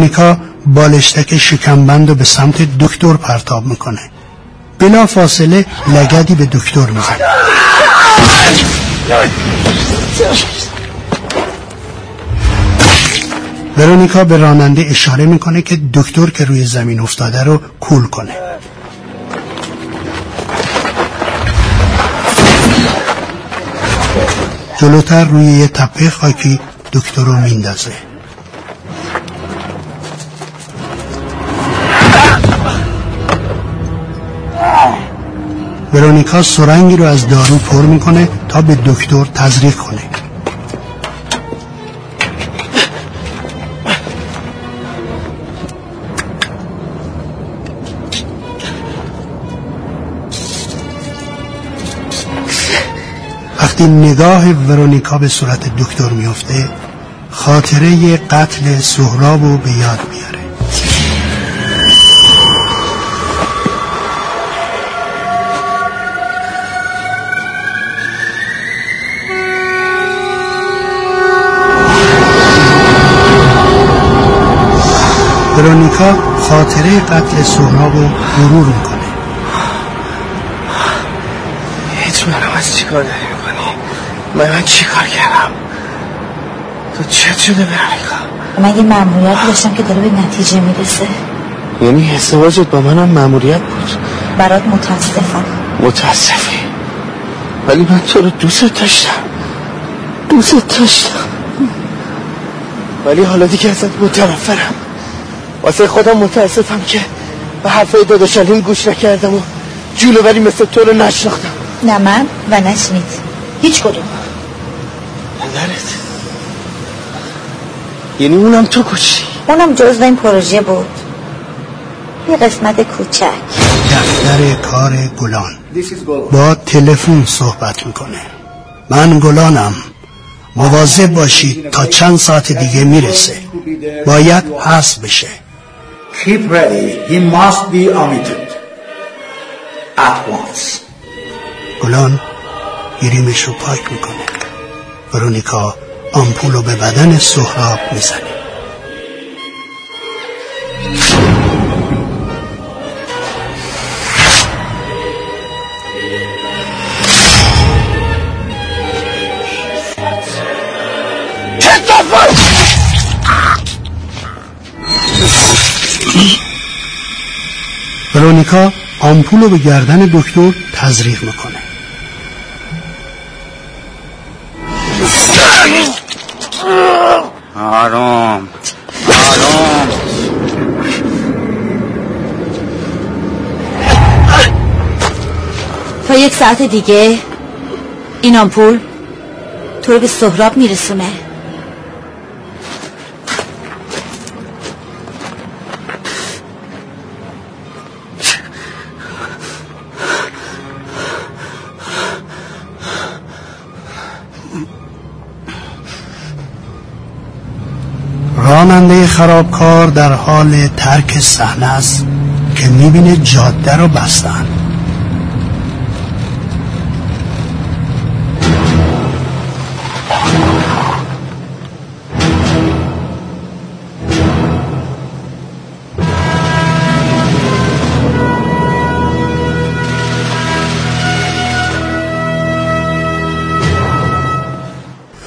ورونیکا بالشتک شکمبند رو به سمت دکتر پرتاب می‌کنه. بلا فاصله لگدی به دکتر می‌زنه. ورونیکا به راننده اشاره می‌کنه که دکتر که روی زمین افتاده رو کول کنه. جلوتر روی یه تپه خاکی دکتر رو میندازه. ورونیکا سرنگی رو از دارو پر می‌کنه تا به دکتر تزریق کنه. وقتی نگاه ورونیکا به صورت دکتر میفته خاطره قتل سهراب رو به یاد ورونیکا خاطره قتل سهراب رو مرور می‌کنه. هیچ منم از چی کار داری می‌کنی؟ من من چی کار کردم؟ تو چه شده ورونیکا من یه مأموریت داشتم که داره به نتیجه می‌رسه. یعنی ازدواجت با منم مأموریت بود؟ برات متاسفم. متاسفی. ولی من تو رو دوست داشتم. دوست داشتم. ولی حالا دیگه ازت متنفرم. واسه خودم متاسفم که به حرفای داداشالیم گوش نکردم و جولو ولی مثل تو رو نشناختم. نه من و نشنید هیچ کدوم. پدرت. یعنی اونم تو کشی؟ اونم جزو این پروژه بود. یه قسمت کوچک. دفتر کار گلان. با تلفن صحبت می‌کنه. من گلانم. مواظب باشید تا چند ساعت دیگه می‌رسه. باید حذف بشه. Keep ready. He must be omitted. At once. گلان گریمش رو پاک می‌کنه ورونیکا آمپول رو به بدن سهراب می‌زنه ورونیکا آمپول رو به گردن دکتر تزریق می‌کنه. آروم آروم تا یک ساعت دیگه این آمپول تو رو به سهراب میرسونه. راننده خرابکار در حال ترک صحنه است که می‌بینه جاده رو بستن.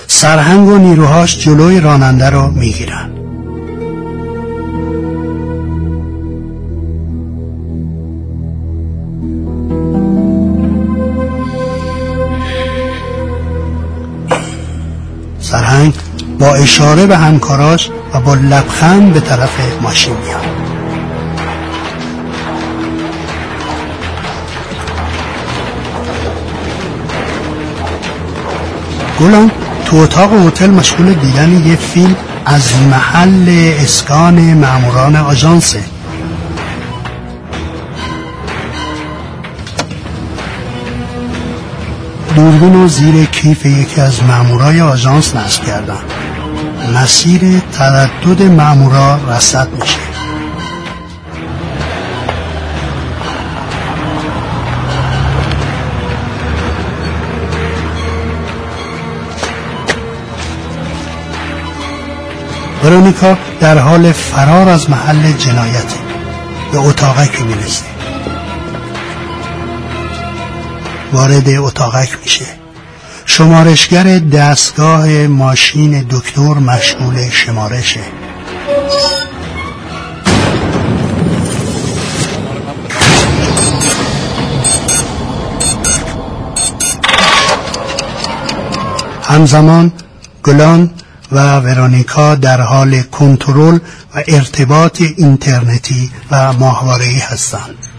سرهنگ و نیروهاش جلوی راننده رو می‌گیرن. با اشاره به همکاراش و با لبخند به طرف ماشین میاد. گلان تو اتاق هتل مشغول دیدن یه فیلم از محل اسکان ماموران آژانسه. دوربین رو زیر کیف یکی از مامورای آژانس نصب کردن. مسیر تردد مامورا رصد میشه. ورونیکا در حال فرار از محل جنایته. به اتاقک می‌رسه وارد اتاقک میشه. شمارشگر دستگاه ماشین دکتر مشغول شمارشه همزمان گلان و ورونیکا در حال کنترل و ارتباط اینترنتی و ماهواره‌ای هستند.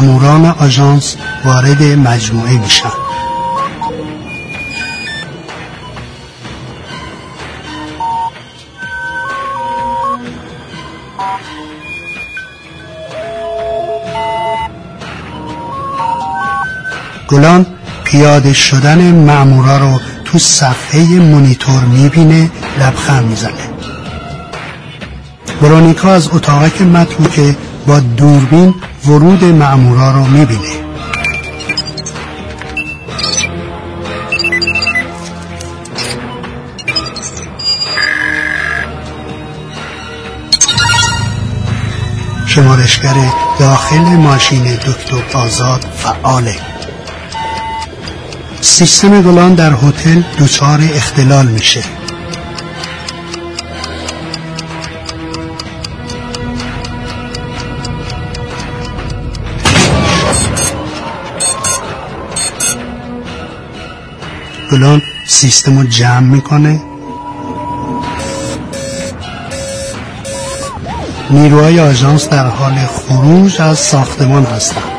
مأموران آژانس وارد مجموعه میشن. گلان پیاده شدن مامورا رو تو صفحه مونیتور می‌بینه لبخند می‌زنه. برونیکا از اتاقک متروکه با دوربین ورود مامورا رو می‌بینه شمارشگر داخل ماشین دکتر آزاد فعاله. سیستم گلان در هتل دچار اختلال میشه. گلان سیستم رو جمع می‌کنه. نیروهای آژانس در حال خروج از ساختمان هستند.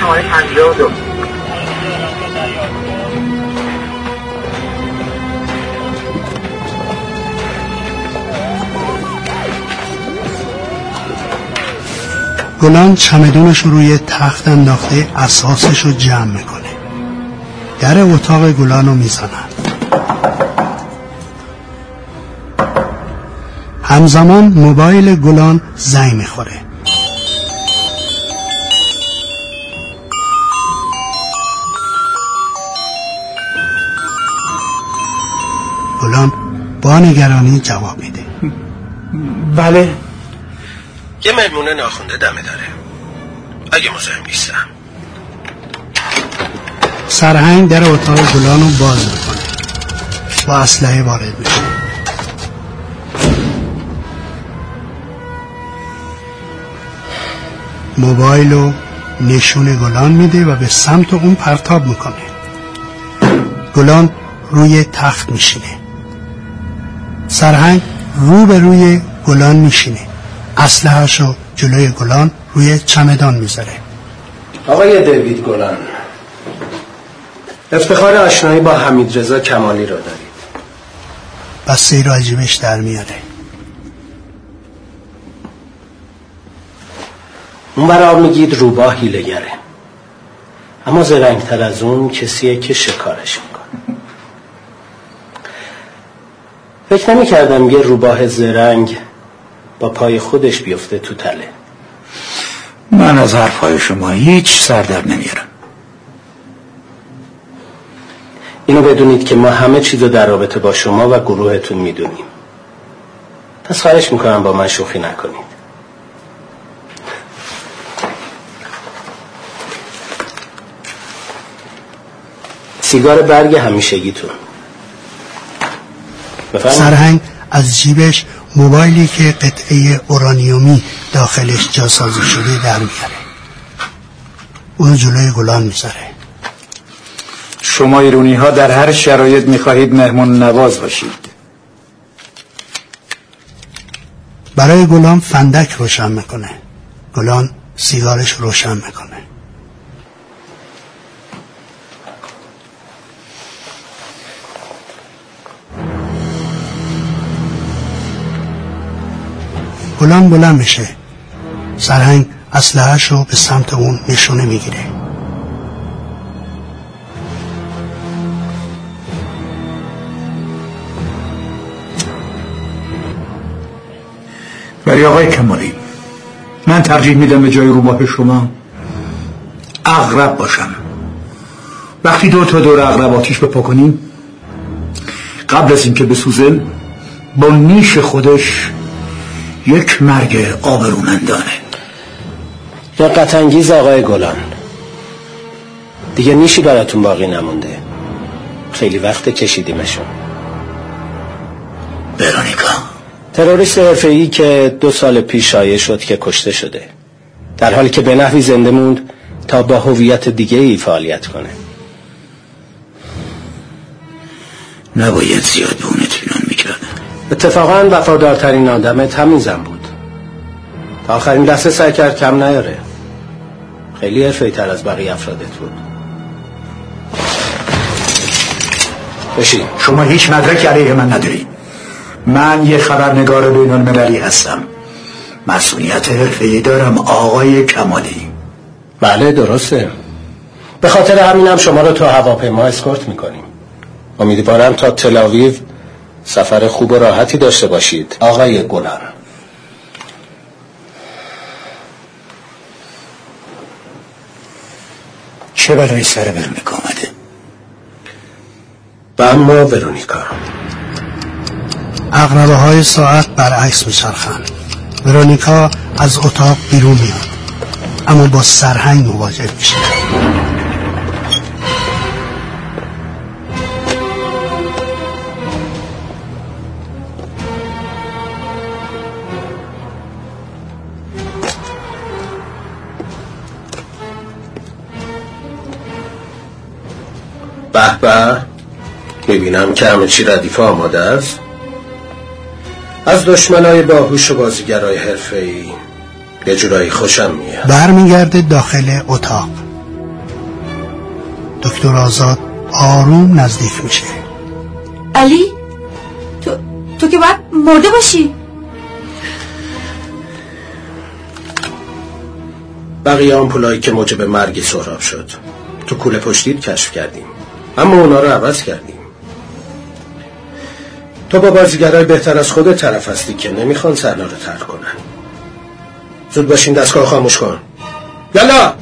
شماره 52 گلان چمدونش رو روی تخت انداخته اساسش رو جمع می‌کنه. در اتاق گلان رو می‌زنن. همزمان موبایل گلان زنگ می‌خوره. گلان با نگرانی جواب میده. بله. یه مهمونه ناخونده دمه داره. اگه مزاحم نیستم. سرهنگ در اتاق گلان رو باز می‌کنه. با اسلحه وارد میشه. موبایل رو نشون گلان میده و به سمت اون پرتاب می‌کنه. گلان روی تخت میشینه. سرهنگ رو به روی گلان میشینه. اسلحه‌شو جلوی گلان روی چمدان می‌ذاره. آقای دیوید گلان افتخار آشنایی با حمید رضا کمالی رو دارید. بسته راجبش در میاره. اون برای میگید روباه هیلگره اما زرنگتر از اون کسیه که شکارش می‌کنه. فکر نمی کردم یه روباه زرنگ با پای خودش بیفته تو تله. من از حرفهای شما هیچ سر در نمیارم. اینو بدونید که ما همه چیز در رابطه با شما و گروهتون می‌دونیم. پس خواهش می‌کنم با من شوخی نکنید. سیگار برگ همیشگیتون. سرهنگ از جیبش موبایلی که قطعه اورانیومی داخلش جاسازی شده در میاره. اونو جلوی گلان می‌ذاره. شما ایرونی ها در هر شرایط می‌خواهید مهمون نواز باشید. برای گلان فندک روشن می‌کنه. گلان سیگارش روشن می‌کنه. گلان بلند میشه سرهنگ اسلحهش رو به سمت اون نشونه می‌گیره. ولی آقای کمالی من ترجیح میدم به جای روباه شما اغرب باشم. وقتی دو تا دور اغرب آتیش بپا کنیم قبل از اینکه بسوزه با نیش خودش یک مرگ آبرومندانه. رقت انگیز آقای گلان. دیگه نیشی براتون باقی نمونده. خیلی وقت کشیدیمشون. برونیکا تروریست حرفه‌ای که دو سال پیش شایع شد که کشته شده. در حالی که به نحوی زنده موند تا با هویت دیگه ای فعالیت کنه. نباید زیاد می‌کردم اتفاقا وفادارترین آدمت همین زن بود. تا آخرین لحظه سعی کرد کم نیاره. خیلی حرفه‌ای تر از بقیه افرادت بود. بشین. شما هیچ مدرک علیه من ندارید من یه خبرنگار بین المللی هستم. مسئولیت حرفه‌ای دارم آقای کمالی. بله درسته. به خاطر همینم شما رو تا هواپیما اسکورت می‌کنیم. امیدوارم تا تلاویو سفر خوب و راحتی داشته باشید. آقای گلر. چه بلایی سر ورونیکا آمده؟ و اما ورونیکا. اقربه های ساعت برعکس میچرخند. ورونیکا از اتاق بیرون میاد. اما با سرهنگ مواجه میشه. می‌بینم که همه چی ردیف آماده است. از دشمنای باهوش و بازیگرای حرفه‌ای یه جورایی خوشم میاد. برمیگرده داخل اتاق. دکتر آزاد آروم نزدیک میشه. علی تو, تو که باید مرده باشی. بقیه آمپولایی که موجب مرگ سهراب شد تو کوله پشتید کشف کردیم. اما اونا رو عوض کردیم. تو با بازیگرای بهتر از خودت طرف هستی که نمی‌خوان سرنا رو ترک کنن. زود باشین دستگاه خاموش کن. یلا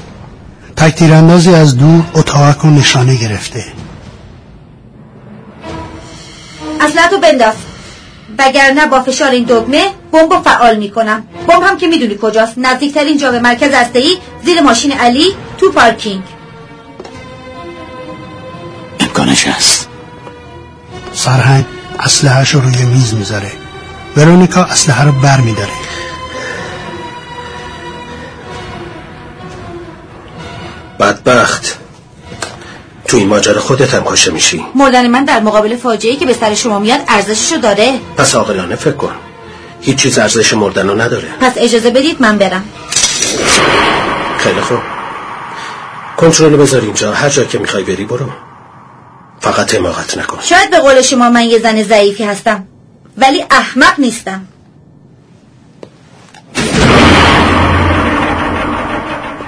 تک تیراندازی از دور اتاق رو نشانه گرفته. اصلا بنداز. وگرنه با فشار این دگمه بمب رو فعال می‌کنم. بمب هم که می‌دونی کجاست. نزدیکترین جا به مرکز ای زیر ماشین علی تو پارکینگ. امکانش هست. سرهنگ. اسلحهش رو روی میز می‌ذاره. ورونیکا اسلحه رو بر میداره. بدبخت. تو این ماجرا خودت هم کاشه میشی. مردن من در مقابل فاجعه که به سر شما میاد ارزششو داره. پس عاقلانه فکر کن. هیچ چیز ارزش مردن رو نداره. پس اجازه بدید من برم. خیلی خوب. کنترل بذار اینجا. هر جا که می‌خوای بری برو. فقط حماقت نکن. شاید به قول شما من یه زن ضعیفی هستم ولی احمق نیستم.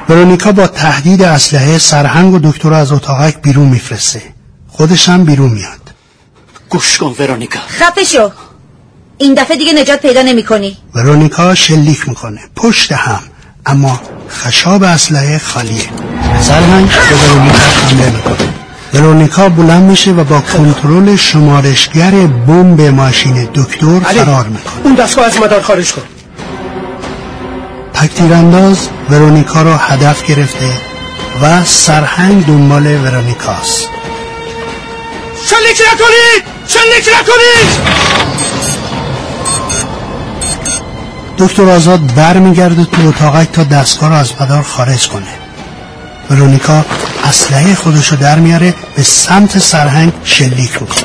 ورونیکا با تهدید اسلحه سرهنگ و دکتر از اتاقک بیرون میفرسته. خودش هم بیرون میاد. گوش کن ورونیکا. خفه شو. این دفعه دیگه نجات پیدا نمی کنی ورونیکا شلیک می‌کنه. پشت هم. اما خشاب اسلحه خالیه. سرهنگ به ورونیکا حمله می‌کنه. ورونیکا بلند میشه و با کنترل شمارشگر بمب ماشین دکتر فرار می‌کنه. اون دستگاه از مدار خارج کن. تکتیرانداز ورونیکا رو هدف گرفته و سرهنگ دنبال ورونیکاست شلیک نکنید! شلیک نکنید! دکتر آزاد برمیگرده تو اتاقک تا دستگاه رو از مدار خارج کنه. ورونیکا اسلحه خودشو در میاره به سمت سرهنگ شلیک می‌کنه.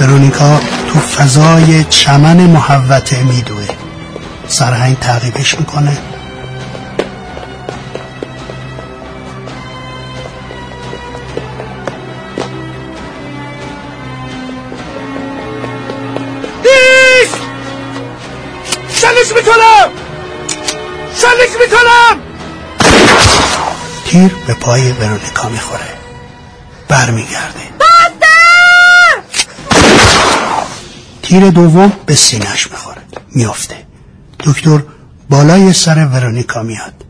ورونیکا تو فضای چمن محوطه میدوه. سرهنگ تعقیبش می‌کنه. شلیک می‌کنم شلیک می‌کنم تیر به پای ورونیکا می‌خوره. برمیگرده. تیر دوم به سینش می‌خوره. میافته. دکتر بالای سر ورونیکا میاد.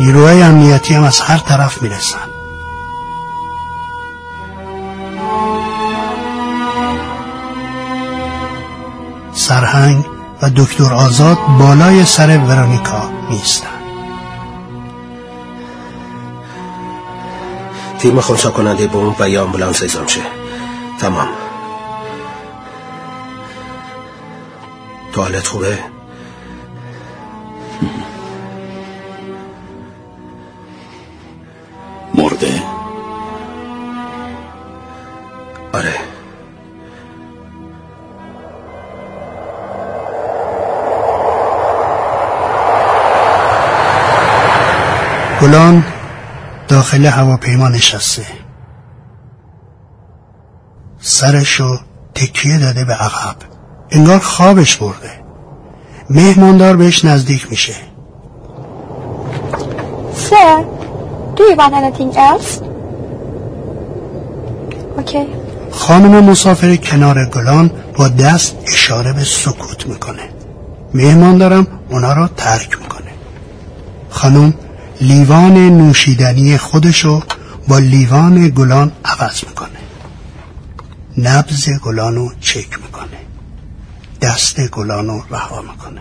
نیروهای امنیتی هم از هر طرف می‌رسن. سرهنگ و دکتر آزاد بالای سر ورونیکا میستن تیم خونسا کننده بوم و یا آمبولانس اعزام شه. تمام. تو حالت خوبه؟ گلان داخل هواپیما نشسته. سرشو تکیه داده به عقب. انگار خوابش برده. مهماندار بهش نزدیک میشه. Sir, do you want anything else? Okay. خانم مسافر کنار گلان با دست اشاره به سکوت می‌کنه. مهماندارم اونا رو ترک می‌کنه. خانم لیوان نوشیدنی خودشو با لیوان گلان عوض می‌کنه. نبز گلانو چک می‌کنه. دست گلانو رها می‌کنه.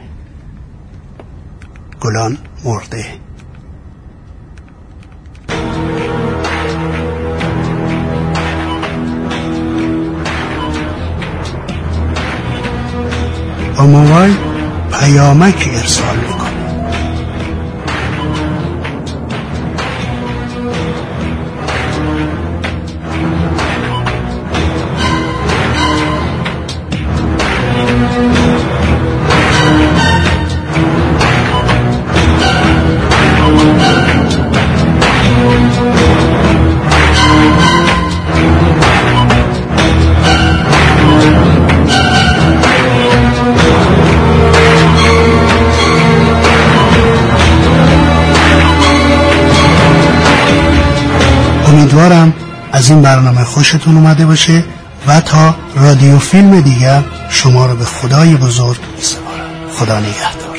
گلان مرده. با موبایل پیامک ارسال این برنامه خوشتون اومده باشه و تا رادیو فیلم دیگر شما رو به خدای بزرگ میسپارم. خدا نگهدار.